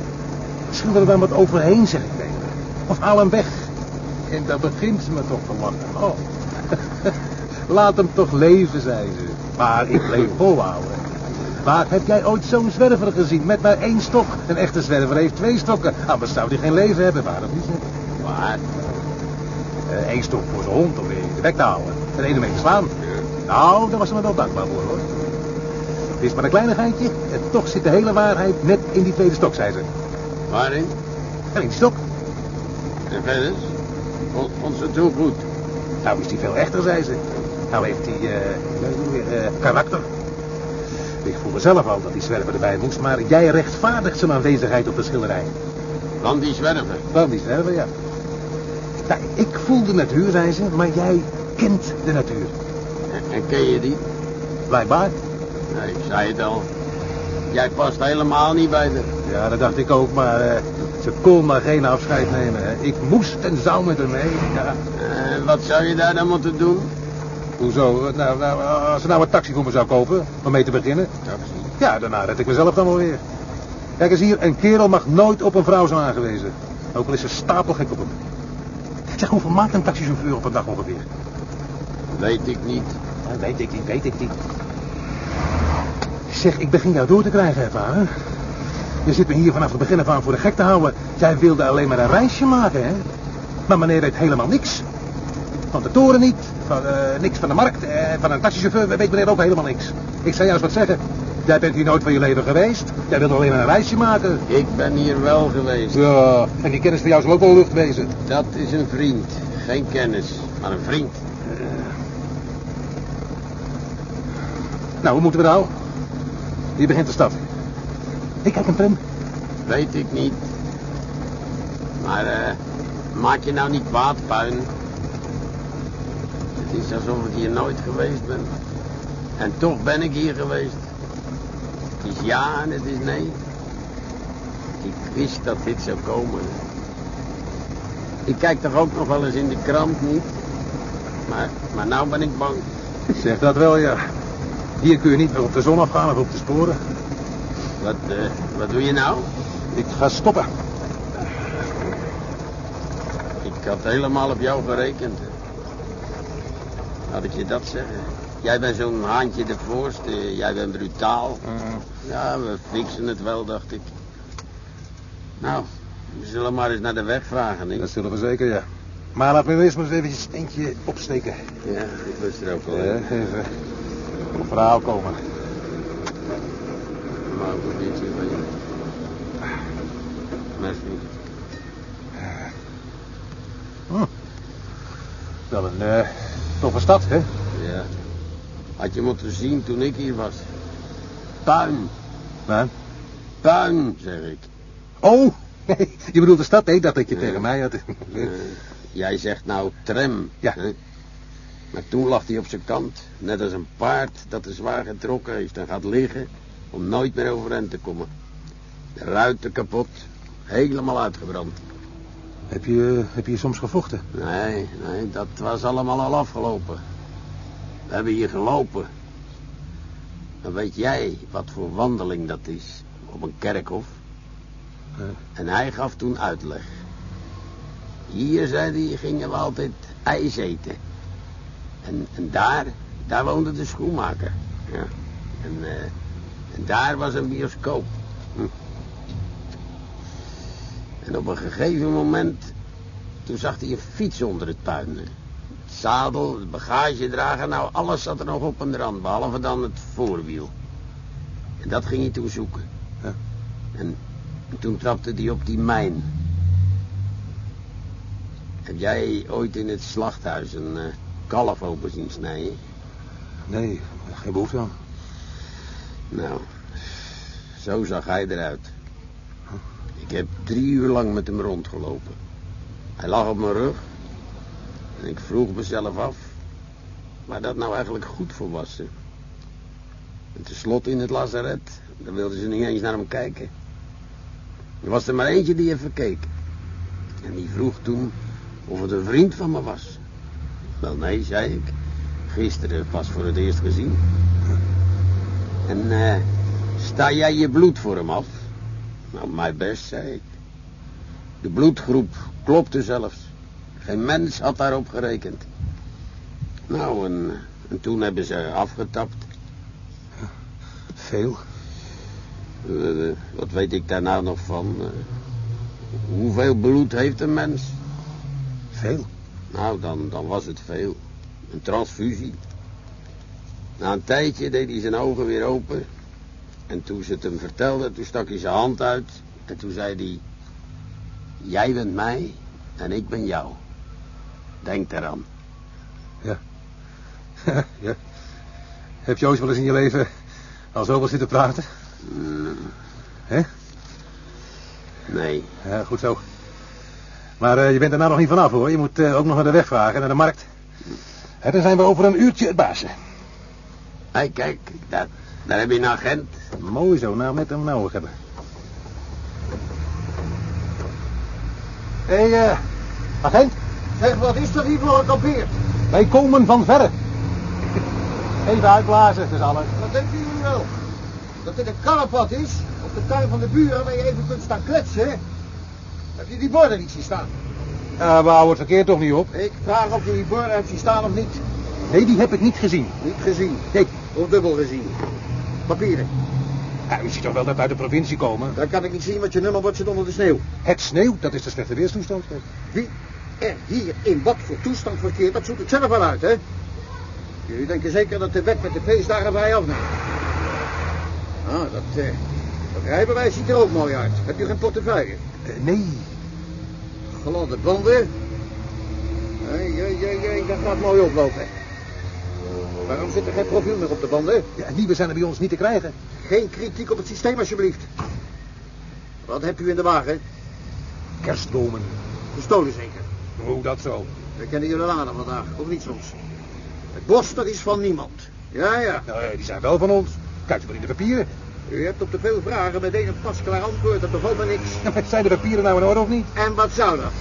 Schilder er dan wat overheen, zeg ik tegen. Of haal hem weg. En dat begint ze me toch te lachen. Oh. Laat hem toch leven, zei ze. Maar ik bleef volhouden. Waar heb jij ooit zo'n zwerver gezien met maar één stok? Een echte zwerver heeft twee stokken. Anders zou hij geen leven hebben, waarom niet? Waar? Eén stok voor zijn hond om weer in de bek te houden. En één mee te slaan. Nou, daar was ze me wel dankbaar voor, hoor. Het is maar een kleinigheidje. En toch zit de hele waarheid net in die tweede stok, zei ze. Waarin? En in die stok. En verder? Vond ze het heel goed? Nou is die veel echter, zei ze. Nou heeft hij, eh, uh, karakter. Ik voelde zelf al dat die zwerver erbij moest, maar jij rechtvaardigt zijn aanwezigheid op de schilderij. Van die zwerver? Van die zwerver, ja. Nou, ik voel de natuur, zei ze, maar jij kent de natuur. En, en ken je die? Blijkbaar. Nee, ik zei het al. Jij past helemaal niet bij de... Ja, dat dacht ik ook, maar eh, ze kon maar geen afscheid nemen. Hè. Ik moest en zou met haar mee. Ja. Wat zou je daar dan moeten doen? Hoezo? Nou, nou, als ze nou een taxi voor me zou kopen, om mee te beginnen. Taxi. Ja, daarna red ik mezelf dan wel weer. Kijk eens hier, een kerel mag nooit op een vrouw zijn aangewezen. Ook al is ze stapelgek op hem. Zeg, hoeveel maakt een taxichauffeur op een dag ongeveer? Weet ik niet. Ja, weet ik niet, weet ik niet. Zeg, ik begin jou door te krijgen, hè, vader. Je zit me hier vanaf het begin af aan voor de gek te houden. Jij wilde alleen maar een reisje maken, hè? Maar meneer weet helemaal niks. Van de toren niet, van, eh, niks van de markt, eh, van een taxichauffeur weet meneer ook helemaal niks. Ik zou juist wat zeggen. Jij bent hier nooit van je leven geweest. Jij wilde alleen maar een reisje maken. Ik ben hier wel geweest. Ja, en die kennis van jou zal ook wel lucht wezen. Dat is een vriend. Geen kennis, maar een vriend. Nou, hoe moeten we nou? Hier begint de stad. Ik kijk een tram. Weet ik niet. Maar eh, maak je nou niet kwaad, puin. Het is alsof ik hier nooit geweest ben. En toch ben ik hier geweest. Het is ja en het is nee. Ik wist dat dit zou komen. Ik kijk toch ook nog wel eens in de krant niet. Maar, maar nou ben ik bang. Zeg dat wel, ja. Hier kun je niet meer op de zon afgaan of op de sporen. Wat, eh, wat doe je nou? Ik ga stoppen. Ik had helemaal op jou gerekend. Laat ik je dat zeggen. Jij bent zo'n haantje de voorste. Jij bent brutaal. Ja, we fixen het wel, dacht ik. Nou, we zullen maar eens naar de weg vragen, niet? Dat zullen we zeker, ja. Maar laat me eerst maar eens eventjes een eentje opsteken. Ja, ik wist er ook al. Ja, even op verhaal komen. Maar ook een beetje van je. Hm. Wel een eh, toffe stad, hè? Ja. Had je moeten zien toen ik hier was. Puin, Maar... puin, zeg ik. Oh, je bedoelt de stad? Nee, dat dat je tegen mij had. Jij zegt nou tram. Ja. hè? Maar toen lag hij op zijn kant, net als een paard dat te zwaar getrokken heeft en gaat liggen om nooit meer overeind te komen. De ruiten kapot, helemaal uitgebrand. Heb je, heb je soms gevochten? Nee, nee, dat was allemaal al afgelopen. We hebben hier gelopen. Dan weet jij wat voor wandeling dat is op een kerkhof. Ja. En hij gaf toen uitleg. Hier, zei hij, gingen we altijd ijs eten. En, en daar, daar woonde de schoenmaker. Ja. En, eh, en daar was een bioscoop. Hm. En op een gegeven moment, toen zag hij een fiets onder het puin. Het zadel, het bagagedrager, nou alles zat er nog op een rand, behalve dan het voorwiel. En dat ging hij toen zoeken. En toen trapte hij op die mijn. Heb jij ooit in het slachthuis een eh, kalf open zien snijden? Nee, geen behoefte aan. Nou, zo zag hij eruit. Ik heb drie uur lang met hem rondgelopen. Hij lag op mijn rug. En ik vroeg mezelf af waar dat nou eigenlijk goed voor was. En tenslotte in het lazaret, daar wilden ze niet eens naar hem kijken. Er was er maar eentje die even keek. En die vroeg toen of het een vriend van me was. Wel nee, zei ik. Gisteren pas voor het eerst gezien. En eh, sta jij je bloed voor hem af? Nou, mijn best, zei ik. De bloedgroep klopte zelfs. Geen mens had daarop gerekend. Nou, en, en toen hebben ze afgetapt. Veel. Eh, wat weet ik daar nou nog van? Eh, hoeveel bloed heeft een mens? Veel. Nou, dan, dan was het veel. Een transfusie. Na een tijdje deed hij zijn ogen weer open. En toen ze het hem vertelde, toen stak hij zijn hand uit. En toen zei hij... Jij bent mij en ik ben jou. Denk eraan. Ja. ja. Heb je ooit wel eens in je leven al zoveel zitten praten? Mm, Hè? nee. Ja, goed zo. Maar eh, je bent er nou nog niet vanaf hoor. Je moet eh, ook nog naar de weg vragen, naar de markt. En dan zijn we over een uurtje het baasje. Hé, kijk, daar, daar heb je een agent. Mooi zo, nou met hem nodig hebben. Hé, hey, eh, agent. Zeg, wat is er hier voor gekampeerd? Wij komen van verre. Even uitblazen, dat is alles. Wat denken jullie wel? Dat dit een karrepad is? Op de tuin van de buren waar je even kunt staan kletsen? Heb je die borden niet zien staan? Ja, we houden het verkeer toch niet op. Ik vraag of je die borden hebt zien staan of niet. Nee, die heb ik niet gezien. Niet gezien. Nee. Of dubbel gezien. Papieren. Ja, u ziet toch wel dat we uit de provincie komen? Dan kan ik niet zien wat je nummerbord zit onder de sneeuw. Het sneeuw, dat is de slechte weerstoestand. Wie er hier in wat voor toestand verkeert, dat zoekt het zelf wel uit, hè? Jullie denken zeker dat de wet met de feestdagen vrij afneemt. Ah, dat, eh, dat rijbewijs ziet er ook mooi uit. Heb je geen portefeuille? Eh, nee. Gladde banden. Hé, hé, hé, hé, dat gaat mooi oplopen. Waarom zit er geen profiel meer op de banden? Ja, nieuwe zijn er bij ons niet te krijgen. Geen kritiek op het systeem, alsjeblieft. Wat hebt u in de wagen? Kerstbomen. Gestolen zeker. Hoe dat zo? We kennen jullie laden vandaag, of niet soms? Het bos, dat is van niemand. Ja, ja. Die zijn wel van ons. Kijk maar in de papieren. U hebt op de veel vragen meteen een pasklaar antwoord, dat bevalt me niks. Ja, maar zijn de papieren nou in orde of niet? En wat zou dat?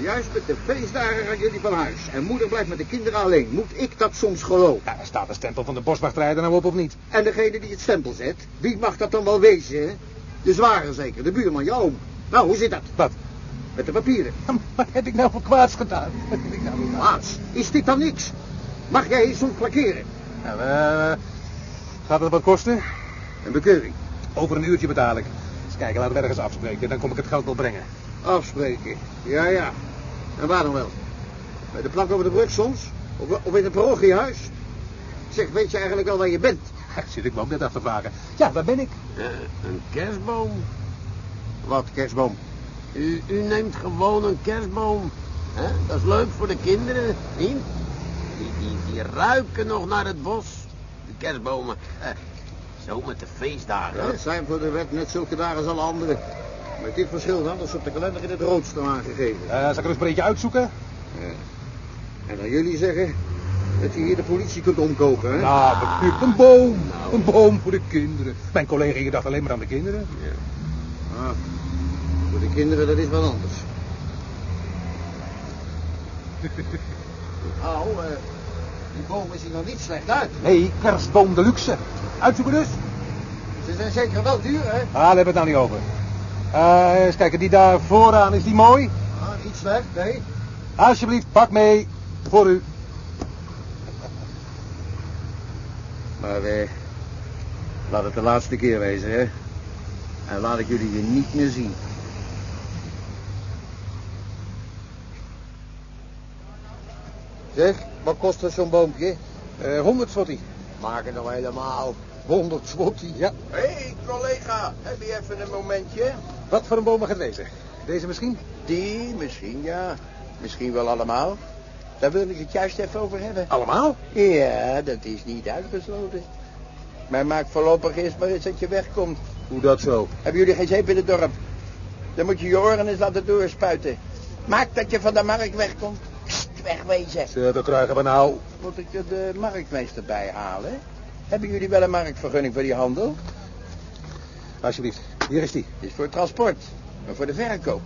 Juist met de feestdagen gaan jullie van huis. En moeder blijft met de kinderen alleen. Moet ik dat soms geloven? Ja, er staat de stempel van de boswachtrijder nou op of niet? En degene die het stempel zet, wie mag dat dan wel wezen? hè? De zware zeker, de buurman, jouw oom. Nou, hoe zit dat? Wat? Met de papieren. Wat heb ik nou voor kwaads gedaan? Wat heb ik nou? Laats, is dit dan niks? Mag jij parkeren? Nou, eh, gaat het wat kosten? Een bekeuring. Over een uurtje betaal ik. Eens kijken, laten we ergens afspreken. Dan kom ik het geld wel brengen. Afspreken. Ja, ja. En waar dan wel? Bij de plank over de brug soms? Of, of in het parochiehuis? Zeg, weet je eigenlijk wel waar je bent? Ja, zit ik me ook net af te vragen. Ja, waar ben ik? Eh, een kerstboom. Wat, kerstboom? U, u neemt gewoon een kerstboom. hè? Dat is leuk voor de kinderen, niet? Die, die, die ruiken nog naar het bos. De kerstbomen. Eh, zo met de feestdagen. Het zijn voor de wet net zulke dagen als alle anderen. Met dit verschil dan, dat ze op de kalender in het rood staan aangegeven. Eh, zal ik er eens een beetje uitzoeken? Ja. En dan jullie zeggen dat je hier de politie kunt omkopen, hè? Nou, bepuurd. Een boom. Een boom voor de kinderen. Mijn collega hier dacht alleen maar aan de kinderen. Ah, voor de kinderen, dat is wat anders. Nou, eh, die boom is hier nog niet slecht uit. Nee, kerstboom de luxe. Uitzoeken dus? Ze zijn zeker wel duur, hè? Ah, daar hebben we het nou niet over. Eh, eens kijken, die daar vooraan, is die mooi? Ah, niet slecht, nee. Alsjeblieft, pak mee. Voor u. Maar, eh, laat het de laatste keer wezen, hè? En laat ik jullie hier niet meer zien. Zeg, wat kost er zo'n boompje? Eh 100 zotty. Maak het nou helemaal. 100 swatty. Ja. Hé, hey, collega, heb je even een momentje? Wat voor een boom mag het wezen? Deze misschien? Die, misschien ja. Misschien wel allemaal. Daar wil ik het juist even over hebben. Allemaal? Ja, dat is niet uitgesloten. Maar maak voorlopig eerst maar eens dat je wegkomt. Hoe dat zo? Hebben jullie geen zeep in het dorp? Dan moet je je oren eens laten doorspuiten. Maak dat je van de markt wegkomt. Pst, wegwezen. Zo, dat krijgen we nou. Moet ik er de marktmeester bij halen? Hebben jullie wel een marktvergunning voor die handel? Alsjeblieft, hier is die. Is voor transport, maar voor de verkoop.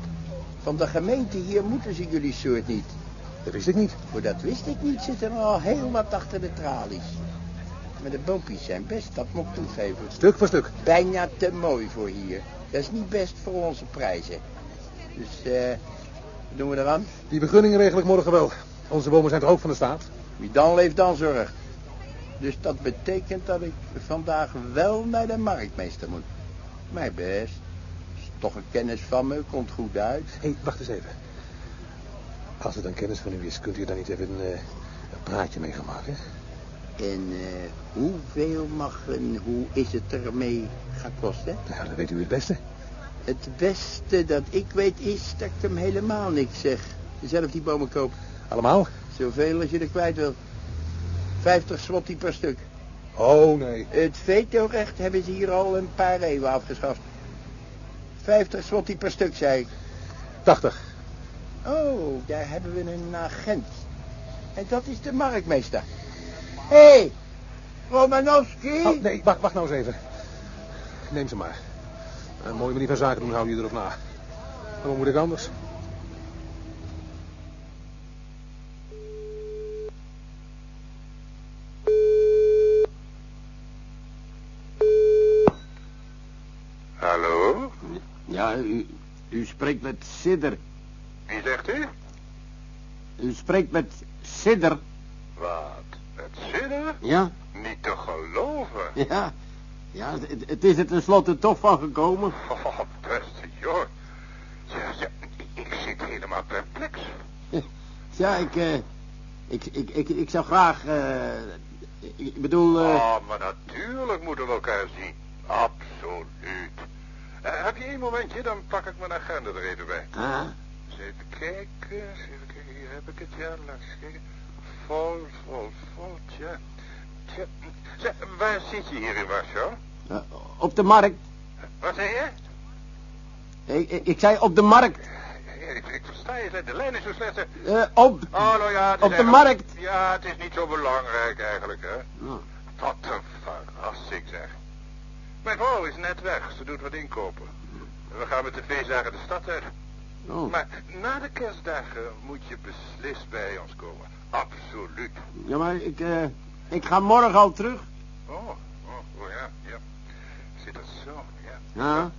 Van de gemeente hier moeten ze jullie soort niet. Dat wist ik niet. Voor dat wist ik niet, zitten er al heel wat achter de tralies. Maar de boompjes zijn best, dat moet ik toegeven. Stuk voor stuk. Bijna te mooi voor hier. Dat is niet best voor onze prijzen. Dus, eh, wat doen we eraan? Die begunning regel ik morgen wel. Onze bomen zijn toch ook van de staat? Wie dan leeft, dan zorgt. Dus dat betekent dat ik vandaag wel naar de marktmeester moet. Mijn best. Is toch een kennis van me, komt goed uit. Hé, hey, wacht eens even. Als het een kennis van u is, kunt u dan niet even een, eh, een praatje mee gaan maken? En eh, hoeveel mag en hoe is het ermee gaan kosten? Nou, dat weet u het beste. Het beste dat ik weet is dat ik hem helemaal niks zeg. Zelf die bomen koop. Allemaal? Zoveel als je er kwijt wil. 50 swatty per stuk. Oh, nee. Het vetorecht hebben ze hier al een paar eeuwen afgeschaft. 50 swatty per stuk, zei ik. 80. Oh, daar hebben we een agent. En dat is de marktmeester. Hé, hey, Romanowski. Oh, nee, wacht, wacht nou eens even. Neem ze maar. Een mooie manier van zaken doen, hou je erop na. En wat moet ik anders? Hallo? Ja, u, u spreekt met Sidder. Wie zegt u? U spreekt met Sidder. Wat? Het zitten? Ja, Niet te geloven. ja. Ja, het, het is er tenslotte toch van gekomen. Oh, beste joh. Ja, ja, ik, zit helemaal perplex. Ja, ik, eh, ik, ik, ik, ik zou graag, eh, ik, ik bedoel, eh, Oh, maar natuurlijk moeten we elkaar zien. Absoluut. Eh, heb je één momentje, dan pak ik mijn agenda er even bij. ah, Eens even kijken, eens even kijken, hier heb ik het, ja, laat eens kijken. Vol, vol, vol, tja. Tja, zeg, waar zit je hier in Warschau? eh, op de markt. Wat zei je? Ik, ik, ik zei op de markt. Ja, ik, ik versta je, de lijn is zo slecht. Eh, op, Oh, nou ja, op de markt. Ja, het is niet zo belangrijk eigenlijk, hè. Nou, Wat een verrassing, zeg. Mijn vrouw is net weg, ze doet wat inkopen. We gaan met de feestdagen de stad uit. oh. Maar na de kerstdagen moet je beslist bij ons komen. Absoluut. Ja, maar ik, eh, ik ga morgen al terug. Oh, oh, oh ja, ja. Zit dat zo, ja. Ja,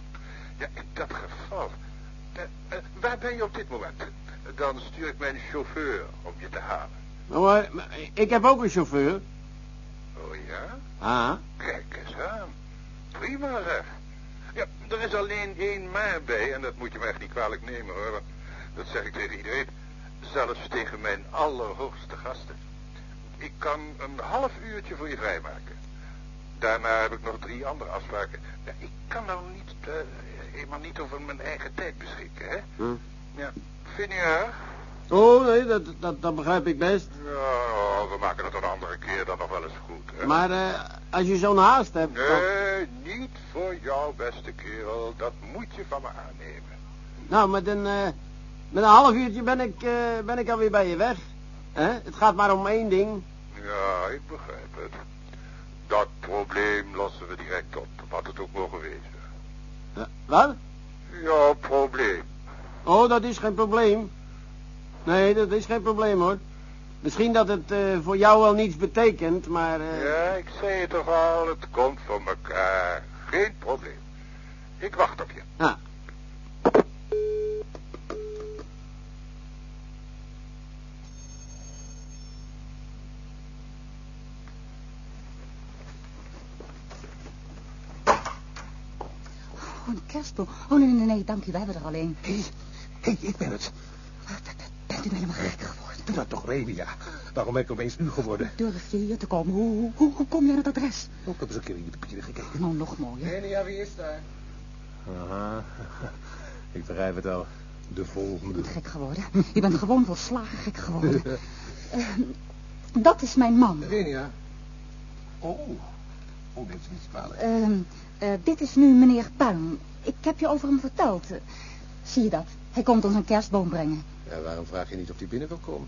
Ja, in dat geval. Eh, eh, waar ben je op dit moment? Dan stuur ik mijn chauffeur om je te halen. Nou, maar, maar ik heb ook een chauffeur. Oh ja? Ah, Kijk eens aan. Prima zeg. Ja, er is alleen één maar bij en dat moet je me echt niet kwalijk nemen hoor. Dat zeg ik tegen iedereen. Zelfs tegen mijn allerhoogste gasten. Ik kan een half uurtje voor je vrijmaken. Daarna heb ik nog drie andere afspraken. Ja, ik kan nou niet, eh, eenmaal niet over mijn eigen tijd beschikken, hè? Hm. Ja, vind je erg? Oh nee, dat, dat, dat begrijp ik best. Ja, we maken het een andere keer dan nog wel eens goed, hè? Maar eh, als je zo'n haast hebt... dan- Nee, niet voor jou, beste kerel. Dat moet je van me aannemen. Nou, met een, eh, met een half uurtje ben ik, eh, ben ik alweer bij je weg. Hè? Het gaat maar om één ding. Ja, ik begrijp het. Dat probleem lossen we direct op, wat het ook mogen wezen. Wat? Jouw probleem. Oh, dat is geen probleem. Nee, dat is geen probleem hoor. Misschien dat het eh, voor jou wel niets betekent, maar... eh, Ja, ik zei het toch al, het komt voor elkaar. Geen probleem. Ik wacht op je. ah. Oh, een kerstboom. Oh, nee, nee, nee, dank u. We hebben er alleen. Hé, hey, ik ben het. Bent u helemaal gek geworden? Doe dat toch, Relia. Waarom ben ik opeens u geworden? Durf je hier te komen? Hoe, hoe, hoe, kom je aan het adres? Oh, ik heb eens een keer in je papieren gekeken. Nou, nog mooier. Relia, wie is daar? Aha, ik begrijp het al. De Je volgende. bent gek geworden. Je bent gewoon volslagen gek geworden. Eh, dat is mijn man. Relia. Oh. Oh, neemt ze niet kwalijk. Ehm, eh, dit is nu meneer Puin. Ik heb je over hem verteld. Zie je dat? Hij komt ons een kerstboom brengen. Ja, waarom vraag je niet of hij binnen wil komen?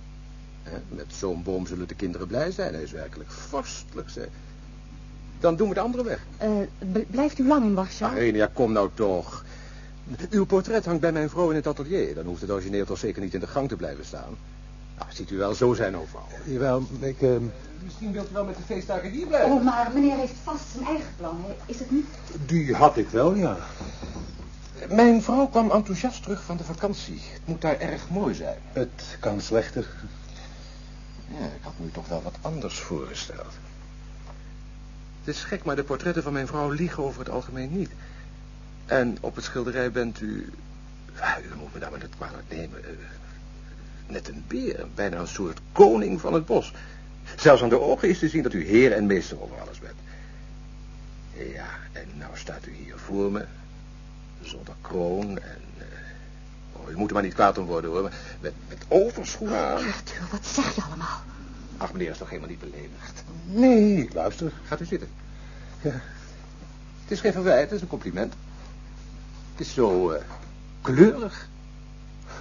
Hè, Met zo'n boom zullen de kinderen blij zijn. Hij is werkelijk vorstelijk, zeg. Dan doen we de andere weg. Eh, blijft u lang in Warschau? Ach, Renia, kom nou toch. Uw portret hangt bij mijn vrouw in het atelier. Dan hoeft het origineel toch zeker niet in de gang te blijven staan. Nou, ziet u wel, zo zijn overal. Jawel, ik... ehm, Misschien wilt u wel met de feestdagen hier blijven. Oh, maar meneer heeft vast zijn eigen plan. hè? Is het niet? Die had ik wel, ja. Mijn vrouw kwam enthousiast terug van de vakantie. Het moet daar erg mooi zijn. Het kan slechter. Ja, ik had me toch wel wat anders voorgesteld. Het is gek, maar de portretten van mijn vrouw liegen over het algemeen niet. En op het schilderij bent u... U moet me daar maar niet kwalijk nemen. eh, Net een beer, bijna een soort koning van het bos. Zelfs aan de ogen is te zien dat u heer en meester over alles bent. Ja, en nou staat u hier voor me, zonder kroon en... eh, Oh, u moet er maar niet kwaad om worden, hoor. Met, met overschoenen aan. Arthur, wat zeg je allemaal? Ach, meneer is toch helemaal niet beledigd. Nee, ik luister. Gaat u zitten. Ja. Het is geen verwijt, het is een compliment. Het is zo eh, kleurig.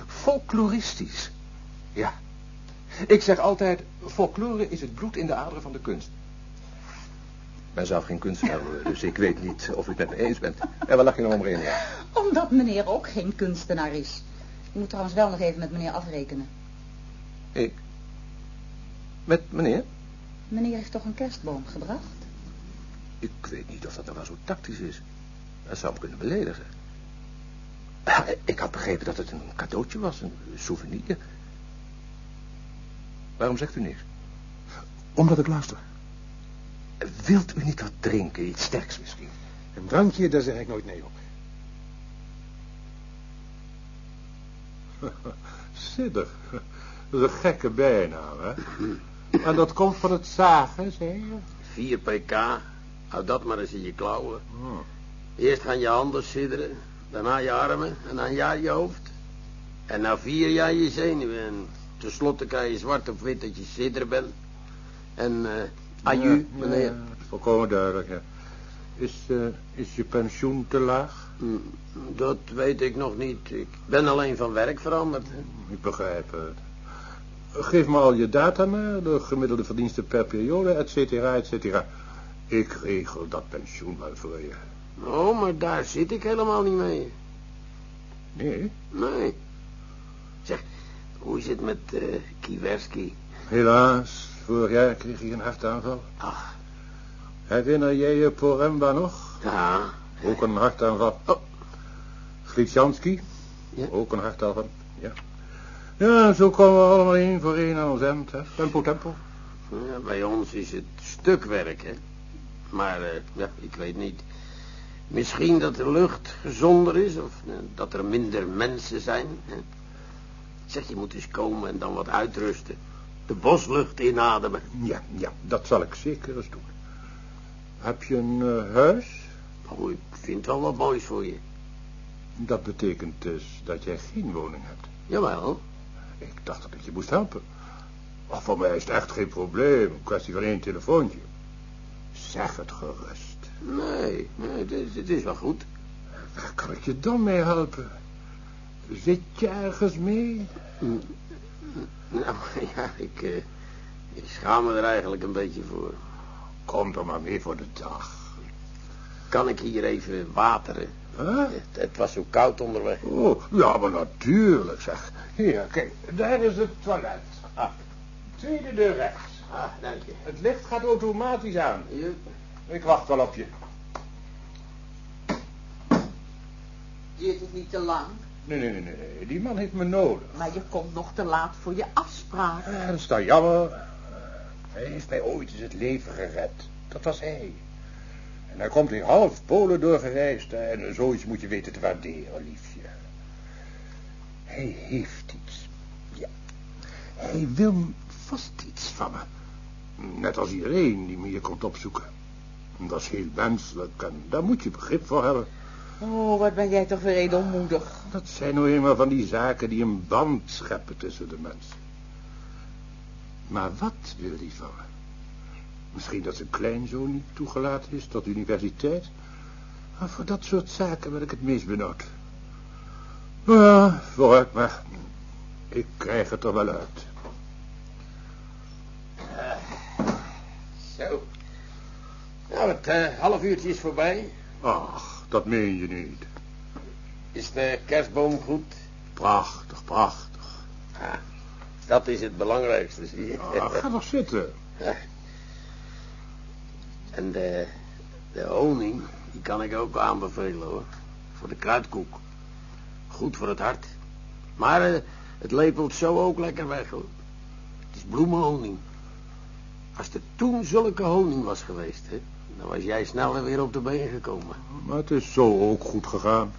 Folkloristisch. Ja. Ik zeg altijd, folklore is het bloed in de aderen van de kunst. Ik ben zelf geen kunstenaar, dus ik weet niet of u het met me eens bent. En waar lach je nou om, Renia? Omdat meneer ook geen kunstenaar is. Je moet trouwens wel nog even met meneer afrekenen. Ik? Met meneer? Meneer heeft toch een kerstboom gebracht? Ik weet niet of dat nou wel zo tactisch is. Dat zou hem kunnen beledigen. Ik had begrepen dat het een cadeautje was, een souvenir. Waarom zegt u niks? Omdat ik luister. Wilt u niet wat drinken, iets sterks misschien? Een drankje, daar zeg ik nooit nee op. Sidder. Dat is een gekke bijnaam, hè? En dat komt van het zagen, zei je? 4 pk, hou dat maar eens in je klauwen. Oh. Eerst gaan je handen sidderen, daarna je armen en dan ja je hoofd. En na vier jaar je zenuwen en tenslotte krijg je zwart op wit dat je sidder bent. En eh aju, meneer. volkomen duidelijk, ja. Is, eh, is je pensioen te laag? Hm, Dat weet ik nog niet. Ik ben alleen van werk veranderd. Ik begrijp het. Geef me al je data maar, de gemiddelde verdiensten per periode, et cetera, et cetera. Ik regel dat pensioen wel voor je. Oh, maar daar zit ik helemaal niet mee. Nee, Nee. Zeg, hoe is het met Kiwerski? helaas. Vorig jaar kreeg hij een hartaanval. Ach, Herinner jij je Poremba nog? ja. Ook een hartaanval. Oh. Slitsjanski? Ja. Ook een hartaanval. Ja. Ja, zo komen we allemaal één voor één aan ons eind, hè. Tempo, tempo. Ja, bij ons is het stukwerk, hè. Maar, eh, ja, ik weet niet. Misschien dat de lucht gezonder is, of eh, dat er minder mensen zijn. Hè? Zeg, je moet eens komen en dan wat uitrusten. De boslucht inademen. Ja, ja, dat zal ik zeker eens doen. Heb je een eh, huis? Oh, ik vind wel wat moois voor je. Dat betekent dus dat jij geen woning hebt. Jawel. Ik dacht dat ik je moest helpen. Maar voor mij is het echt geen probleem. Een kwestie van één telefoontje. Zeg het gerust. Nee, nee, het is, het is wel goed. Waar kan ik je dan mee helpen? Zit je ergens mee? Nou, ja, ik, eh, ik schaam me er eigenlijk een beetje voor. Kom er maar mee voor de dag. Kan ik hier even wateren? Huh? Het, het was zo koud onderweg. Oh, ja, maar natuurlijk, zeg. Hier, kijk, daar is het toilet. Ah, tweede deur rechts. Ah, dank je. Het licht gaat automatisch aan. Ik wacht wel op je. Duurt het niet te lang, Nee, nee, nee, nee, die man heeft me nodig. maar je komt nog te laat voor je afspraak. Ja, dat is dan jammer. Hij heeft mij ooit eens het leven gered. Dat was hij. En hij komt hier half Polen doorgereisd. En zoiets moet je weten te waarderen, liefje. Hij heeft iets. Ja. Hij wil vast iets van me. Net als iedereen die me hier komt opzoeken. Dat is heel menselijk en daar moet je begrip voor hebben. Oh, wat ben jij toch weer edelmoedig. Dat zijn nou eenmaal van die zaken die een band scheppen tussen de mensen. Maar wat wil die van me? Misschien dat zijn kleinzoon niet toegelaten is tot de universiteit? Maar voor dat soort zaken ben ik het meest benauwd. Ja, vooruit maar. Ik krijg het er wel uit. Zo. Nou, het eh, half uurtje is voorbij. Ach, dat meen je niet. Is de kerstboom goed? Prachtig, prachtig. Ah, dat is het belangrijkste, zie je. Ah, ga nog zitten. En de, de honing, die kan ik ook aanbevelen, hoor. voor de kruidkoek. Goed voor het hart. Maar eh, het lepelt zo ook lekker weg, hoor. Het is bloemenhoning. Als er toen zulke honing was geweest, hè, dan was jij sneller weer op de been gekomen. Maar het is zo ook goed gegaan.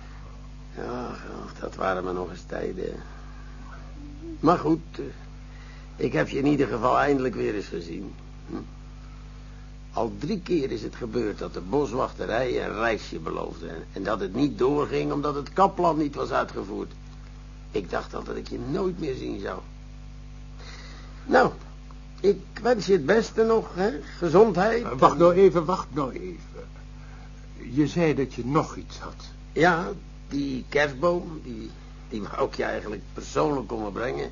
Ja, dat waren maar nog eens tijden. Maar goed, eh, ik heb je in ieder geval eindelijk weer eens gezien. Hm. Al drie keer is het gebeurd dat de boswachterij een reisje beloofde. En dat het niet doorging omdat het kapplan niet was uitgevoerd. Ik dacht al dat ik je nooit meer zien zou. Nou, ik wens je het beste nog, hè? Gezondheid. Eh, Wacht nou even, wacht nou even. Je zei dat je nog iets had. Ja, die kerstboom, die, die wou ik je eigenlijk persoonlijk komen brengen.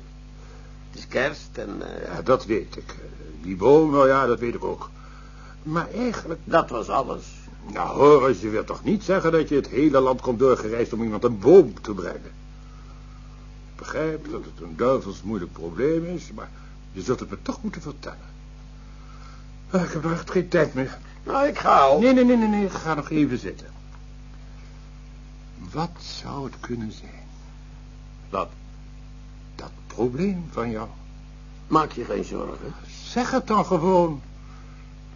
Het is kerst en... eh, Ja, dat weet ik. Die boom, nou ja, dat weet ik ook. Maar eigenlijk... dat was alles. Nou, hoor je wilt toch niet zeggen dat je het hele land komt doorgereisd om iemand een boom te brengen? Ik begrijp dat het een duivels moeilijk probleem is, maar je zult het me toch moeten vertellen. Ah, Ik heb nog echt geen tijd meer. Nou, ik ga al. Nee, nee, nee, nee, nee, ga nog even zitten. Wat zou het kunnen zijn? Wat? Dat probleem van jou. Maak je geen zorgen. Zeg het dan gewoon.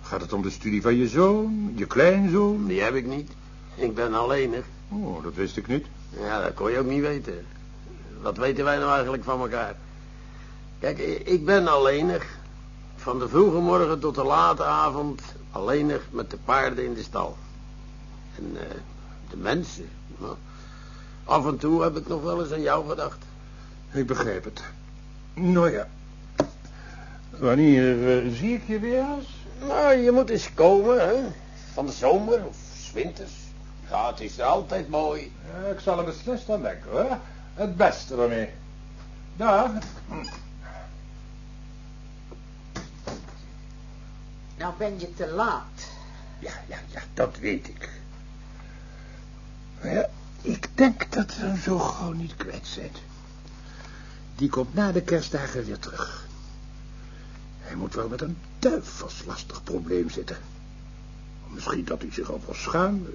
Gaat het om de studie van je zoon, je kleinzoon? Die heb ik niet. Ik ben alleenig. Oh, dat wist ik niet. Ja, dat kon je ook niet weten. Wat weten wij nou eigenlijk van elkaar? Kijk, ik ben alleenig. Van de vroege morgen tot de late avond alleenig met de paarden in de stal. En eh, de mensen. nou, af en toe heb ik nog wel eens aan jou gedacht. Ik begrijp het. Nou ja. Wanneer eh, zie ik je weer eens? Nou, je moet eens komen, hè. Van de zomer of winters. Ja, het is er altijd mooi. Ja, ik zal er beslist aan denken, hoor. Het beste ermee. Dag. Nou ben je te laat. Ja, ja, ja, dat weet ik. Maar ja, ik denk dat we hem zo gauw niet kwijt zijn. Die komt na de kerstdagen weer terug. Hij moet wel met een duivels lastig probleem zitten. Misschien dat hij zich al wel schaamde.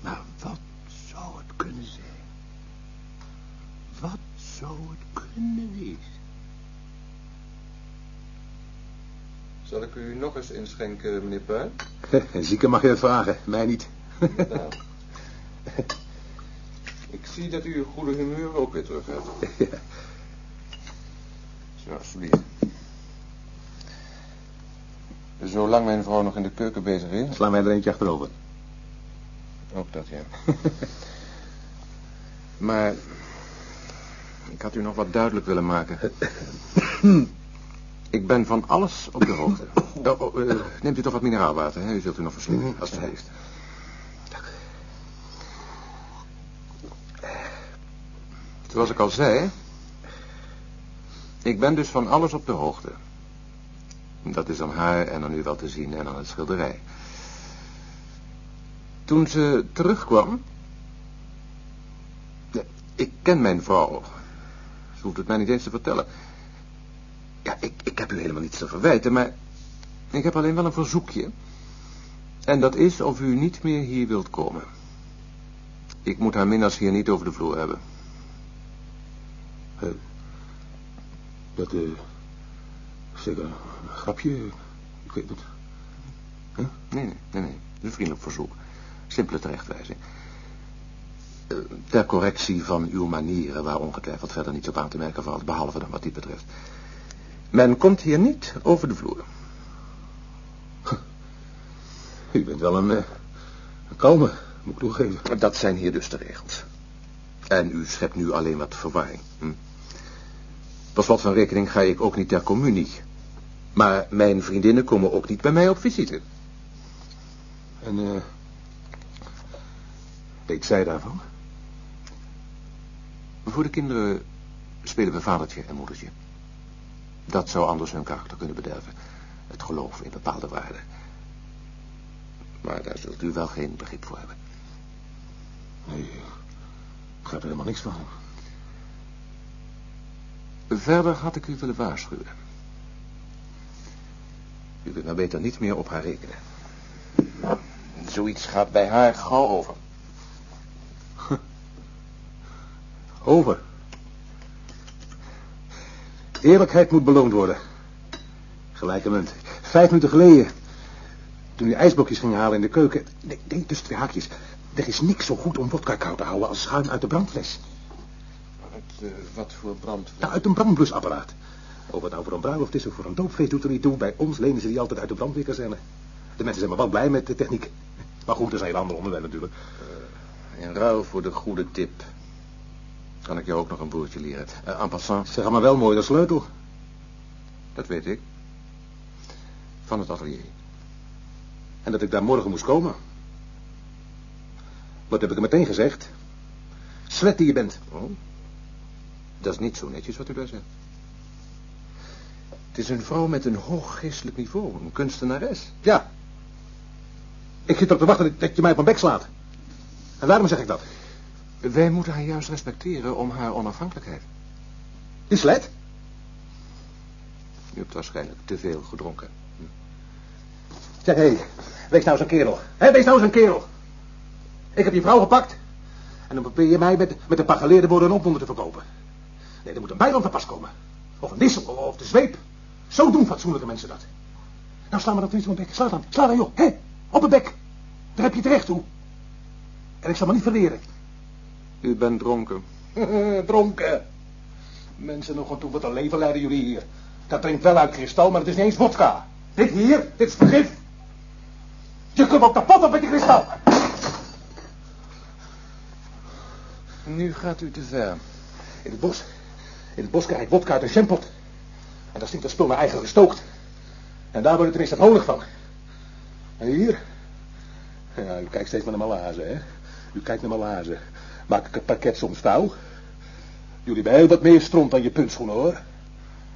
Maar wat zou het kunnen zijn? Wat zou het kunnen wezen? Zal ik u nog eens inschenken, meneer Puin? En zieke mag je vragen, mij niet. Nou. Ik zie dat u uw goede humeur ook weer terug hebt. Zo, alsjeblieft. Zolang mijn vrouw nog in de keuken bezig is... Slaan wij er eentje achterover. Ook dat, ja. maar... Ik had u nog wat duidelijk willen maken. Ik ben van alles op de hoogte. Oh, oh, eh, neemt u toch wat mineraalwater, hè? U zult u nog verslinden, alstublieft. Zoals ik al zei... Ik ben dus van alles op de hoogte. Dat is aan haar en aan u wel te zien en aan het schilderij. Toen ze terugkwam... Ik ken mijn vrouw. Ze hoeft het mij niet eens te vertellen. Ja, ik, ik heb u helemaal niets te verwijten, maar... Ik heb alleen wel een verzoekje. En dat is of u niet meer hier wilt komen. Ik moet haar minnaars hier niet over de vloer hebben. Dat, eh... Zeker een grapje. Ik weet het. Nee, nee, nee, nee. Een vriendelijk verzoek. Simpele terechtwijzing. Eh, ter correctie van uw manieren, waar ongetwijfeld verder niets op aan te merken valt, behalve dan wat dit betreft. Men komt hier niet over de vloer. U bent wel een, eh, een kalme, moet ik toegeven. Dat zijn hier dus de regels. En u schept nu alleen wat verwarring. Hm? Per slot van rekening ga ik ook niet ter communie. Maar mijn vriendinnen komen ook niet bij mij op visite. En, eh... Ik zei daarvan. Voor de kinderen spelen we vadertje en moedertje. Dat zou anders hun karakter kunnen bederven. Het geloof in bepaalde waarden. Maar daar zult u wel geen begrip voor hebben. Nee, ik begrijp er helemaal niks van. Verder had ik u willen waarschuwen. U kunt maar beter niet meer op haar rekenen. Zoiets gaat bij haar gauw over. Over. Eerlijkheid moet beloond worden. Gelijke munt. Vijf minuten geleden, toen u ijsblokjes ging halen in de keuken... Nee, nee, dus twee haakjes. Er is niks zo goed om vodka koud te houden als schuim uit de brandfles. Uit, eh, wat voor brand? Nou, uit een brandblusapparaat. Of het nou voor een bruiloft is of voor een doopfeest doet er niet toe. Bij ons lenen ze die altijd uit de brandweerkazerne. De mensen zijn maar wel blij met de techniek. Maar goed, er zijn hele andere onderwerpen natuurlijk. In ruil voor de goede tip. Kan ik je ook nog een boertje leren. Uh, en passant, Zeg maar wel mooi, de sleutel. dat weet ik. Van het atelier. En dat ik daar morgen moest komen. Wat heb ik er meteen gezegd? Slet die je bent. Oh. Dat is niet zo netjes wat u daar zegt. Het is een vrouw met een hoog geestelijk niveau, een kunstenares. Ja. Ik zit erop te wachten dat- dat je mij op mijn bek slaat. En waarom zeg ik dat? Wij moeten haar juist respecteren om haar onafhankelijkheid. Die slet? U hebt waarschijnlijk te veel gedronken. Zeg, hé, wees nou eens een kerel. Hé, wees nou eens een kerel. Ik heb die vrouw gepakt. En dan probeer je mij met, met een paar geleerde woorden een opwonder te verkopen. Nee, er moet een bijland te pas komen. Of een wissel, of de zweep. Zo doen fatsoenlijke mensen dat. Nou, sla me dat niet op mijn bek. Sla dan, sla dan, joh. Hé, op mijn bek. Daar heb je terecht toe. En ik zal me niet verweren. U bent dronken. Dronken. Mensen nog aan toe wat een leven leiden jullie hier. Dat drinkt wel uit kristal, maar het is niet eens vodka. Dit hier, dit is vergif. Je kunt ook kapot op met die kristal. Nu gaat u te ver. In het bos. In het bos krijg ik vodka uit een champot. En daar stinkt dat spul naar eigen gestookt. En daar word ik tenminste vrolijk van. En hier? Ja, u kijkt steeds maar naar mijn lazen, hè? U kijkt naar mijn lazen. Maak ik het pakket soms touw? Jullie hebben heel wat meer stront dan je puntschoenen, hoor.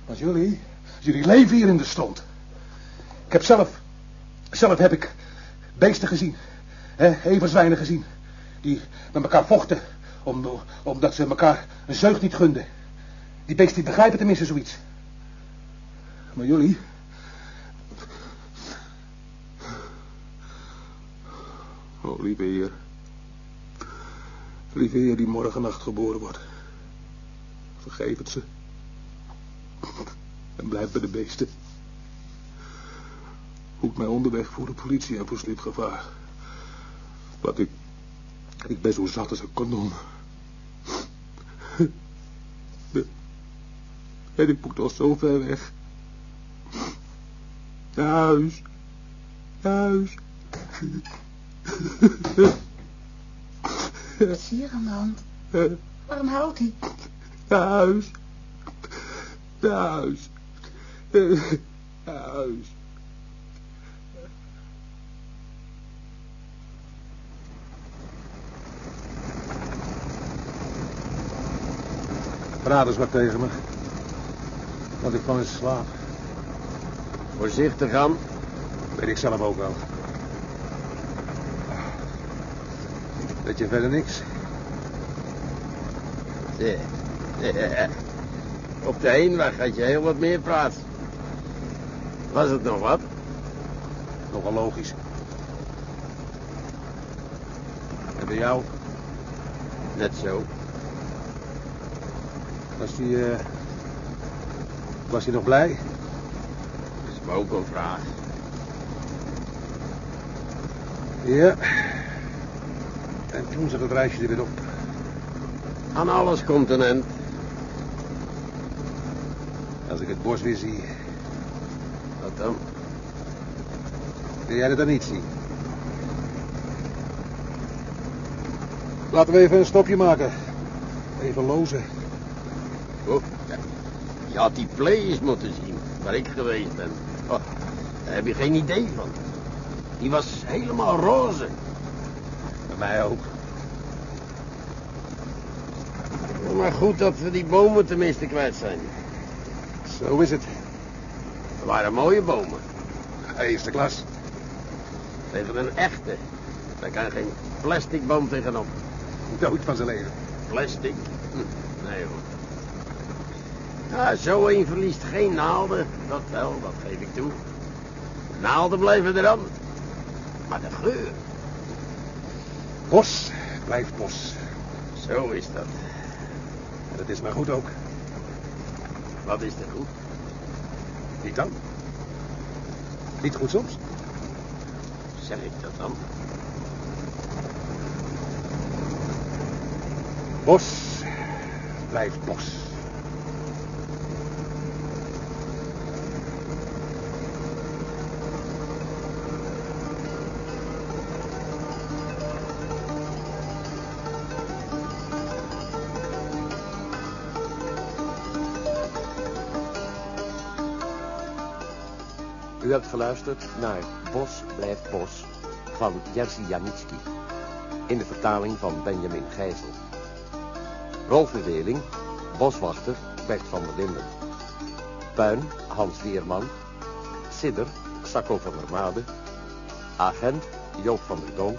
Want jullie, jullie leven hier in de stront. Ik heb zelf, zelf heb ik beesten gezien. Hè, everzwijnen gezien. Die met elkaar vochten, om, omdat ze elkaar een zeug niet gunden. Die beesten begrijpen tenminste zoiets. Maar jullie... Oh, lieve heer. Lieve heer die morgennacht geboren wordt. Vergeef het ze. En blijf bij de beesten. Hoed mij onderweg voor de politie en voor slipgevaar. Want ik... Ik ben zo zat als een kanon. En ik moet al zo ver weg. Naar huis. Huis. Wat is hier aan de hand? Waarom huilt hij? Naar huis. Naar huis. Naar huis. Praat eens wat tegen me. Want ik val in slaap. Voorzichtig aan. Weet ik zelf ook wel. Weet je verder niks? Op de heenweg had je heel wat meer praat. Was het nog wat? Nogal logisch. En bij jou? Net zo. Was die, eh, was die nog blij? Dat is me ook een vraag. Ja. En toen zat het reisje er weer op. Aan alles komt een end. Als ik het bos weer zie. Wat dan? Wil jij dat dan niet zien? Laten we even een stopje maken. Even lozen. Oh, ja. Je had die play eens moeten zien, waar ik geweest ben. Oh, daar heb je geen idee van. Die was helemaal roze. Bij mij ook. Maar goed dat we die bomen tenminste kwijt zijn. Zo is het. Het waren mooie bomen. Eerste klas. Tegen een echte. Daar kan geen plastic boom tegenop. Dood van zijn leven. Plastic? Hm, nee hoor. Ja, zo een verliest geen naalden. Dat wel, dat geef ik toe. Naalden blijven er aan. Maar de geur, Bos blijft bos. zo is dat. En dat is maar goed ook. Wat is er goed? Niet dan? Niet goed soms? Zeg ik dat dan? Bos blijft bos. Geluisterd naar Bos blijft Bos van Jerzy Janicki. In de vertaling van Benjamin Gijzel. Rolverdeling Boswachter Bert van der Linden. Puin Hans Weerman. Sidder Sacco van der Made. Agent Joop van der Donk.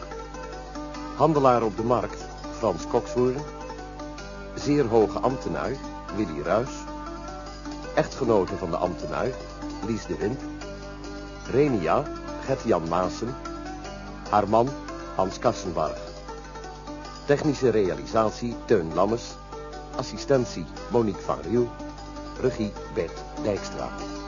Handelaar op de markt Frans Kokshoorn. Zeer hoge ambtenaar Willy Ruis. Echtgenote van de ambtenaar Lies de Wind. Renia, Gert-Jan Maassen. Haar man, Hans Kassenbarg. Technische realisatie, Teun Lammers. Assistentie, Monique van Riel. Regie, Bert Dijkstra.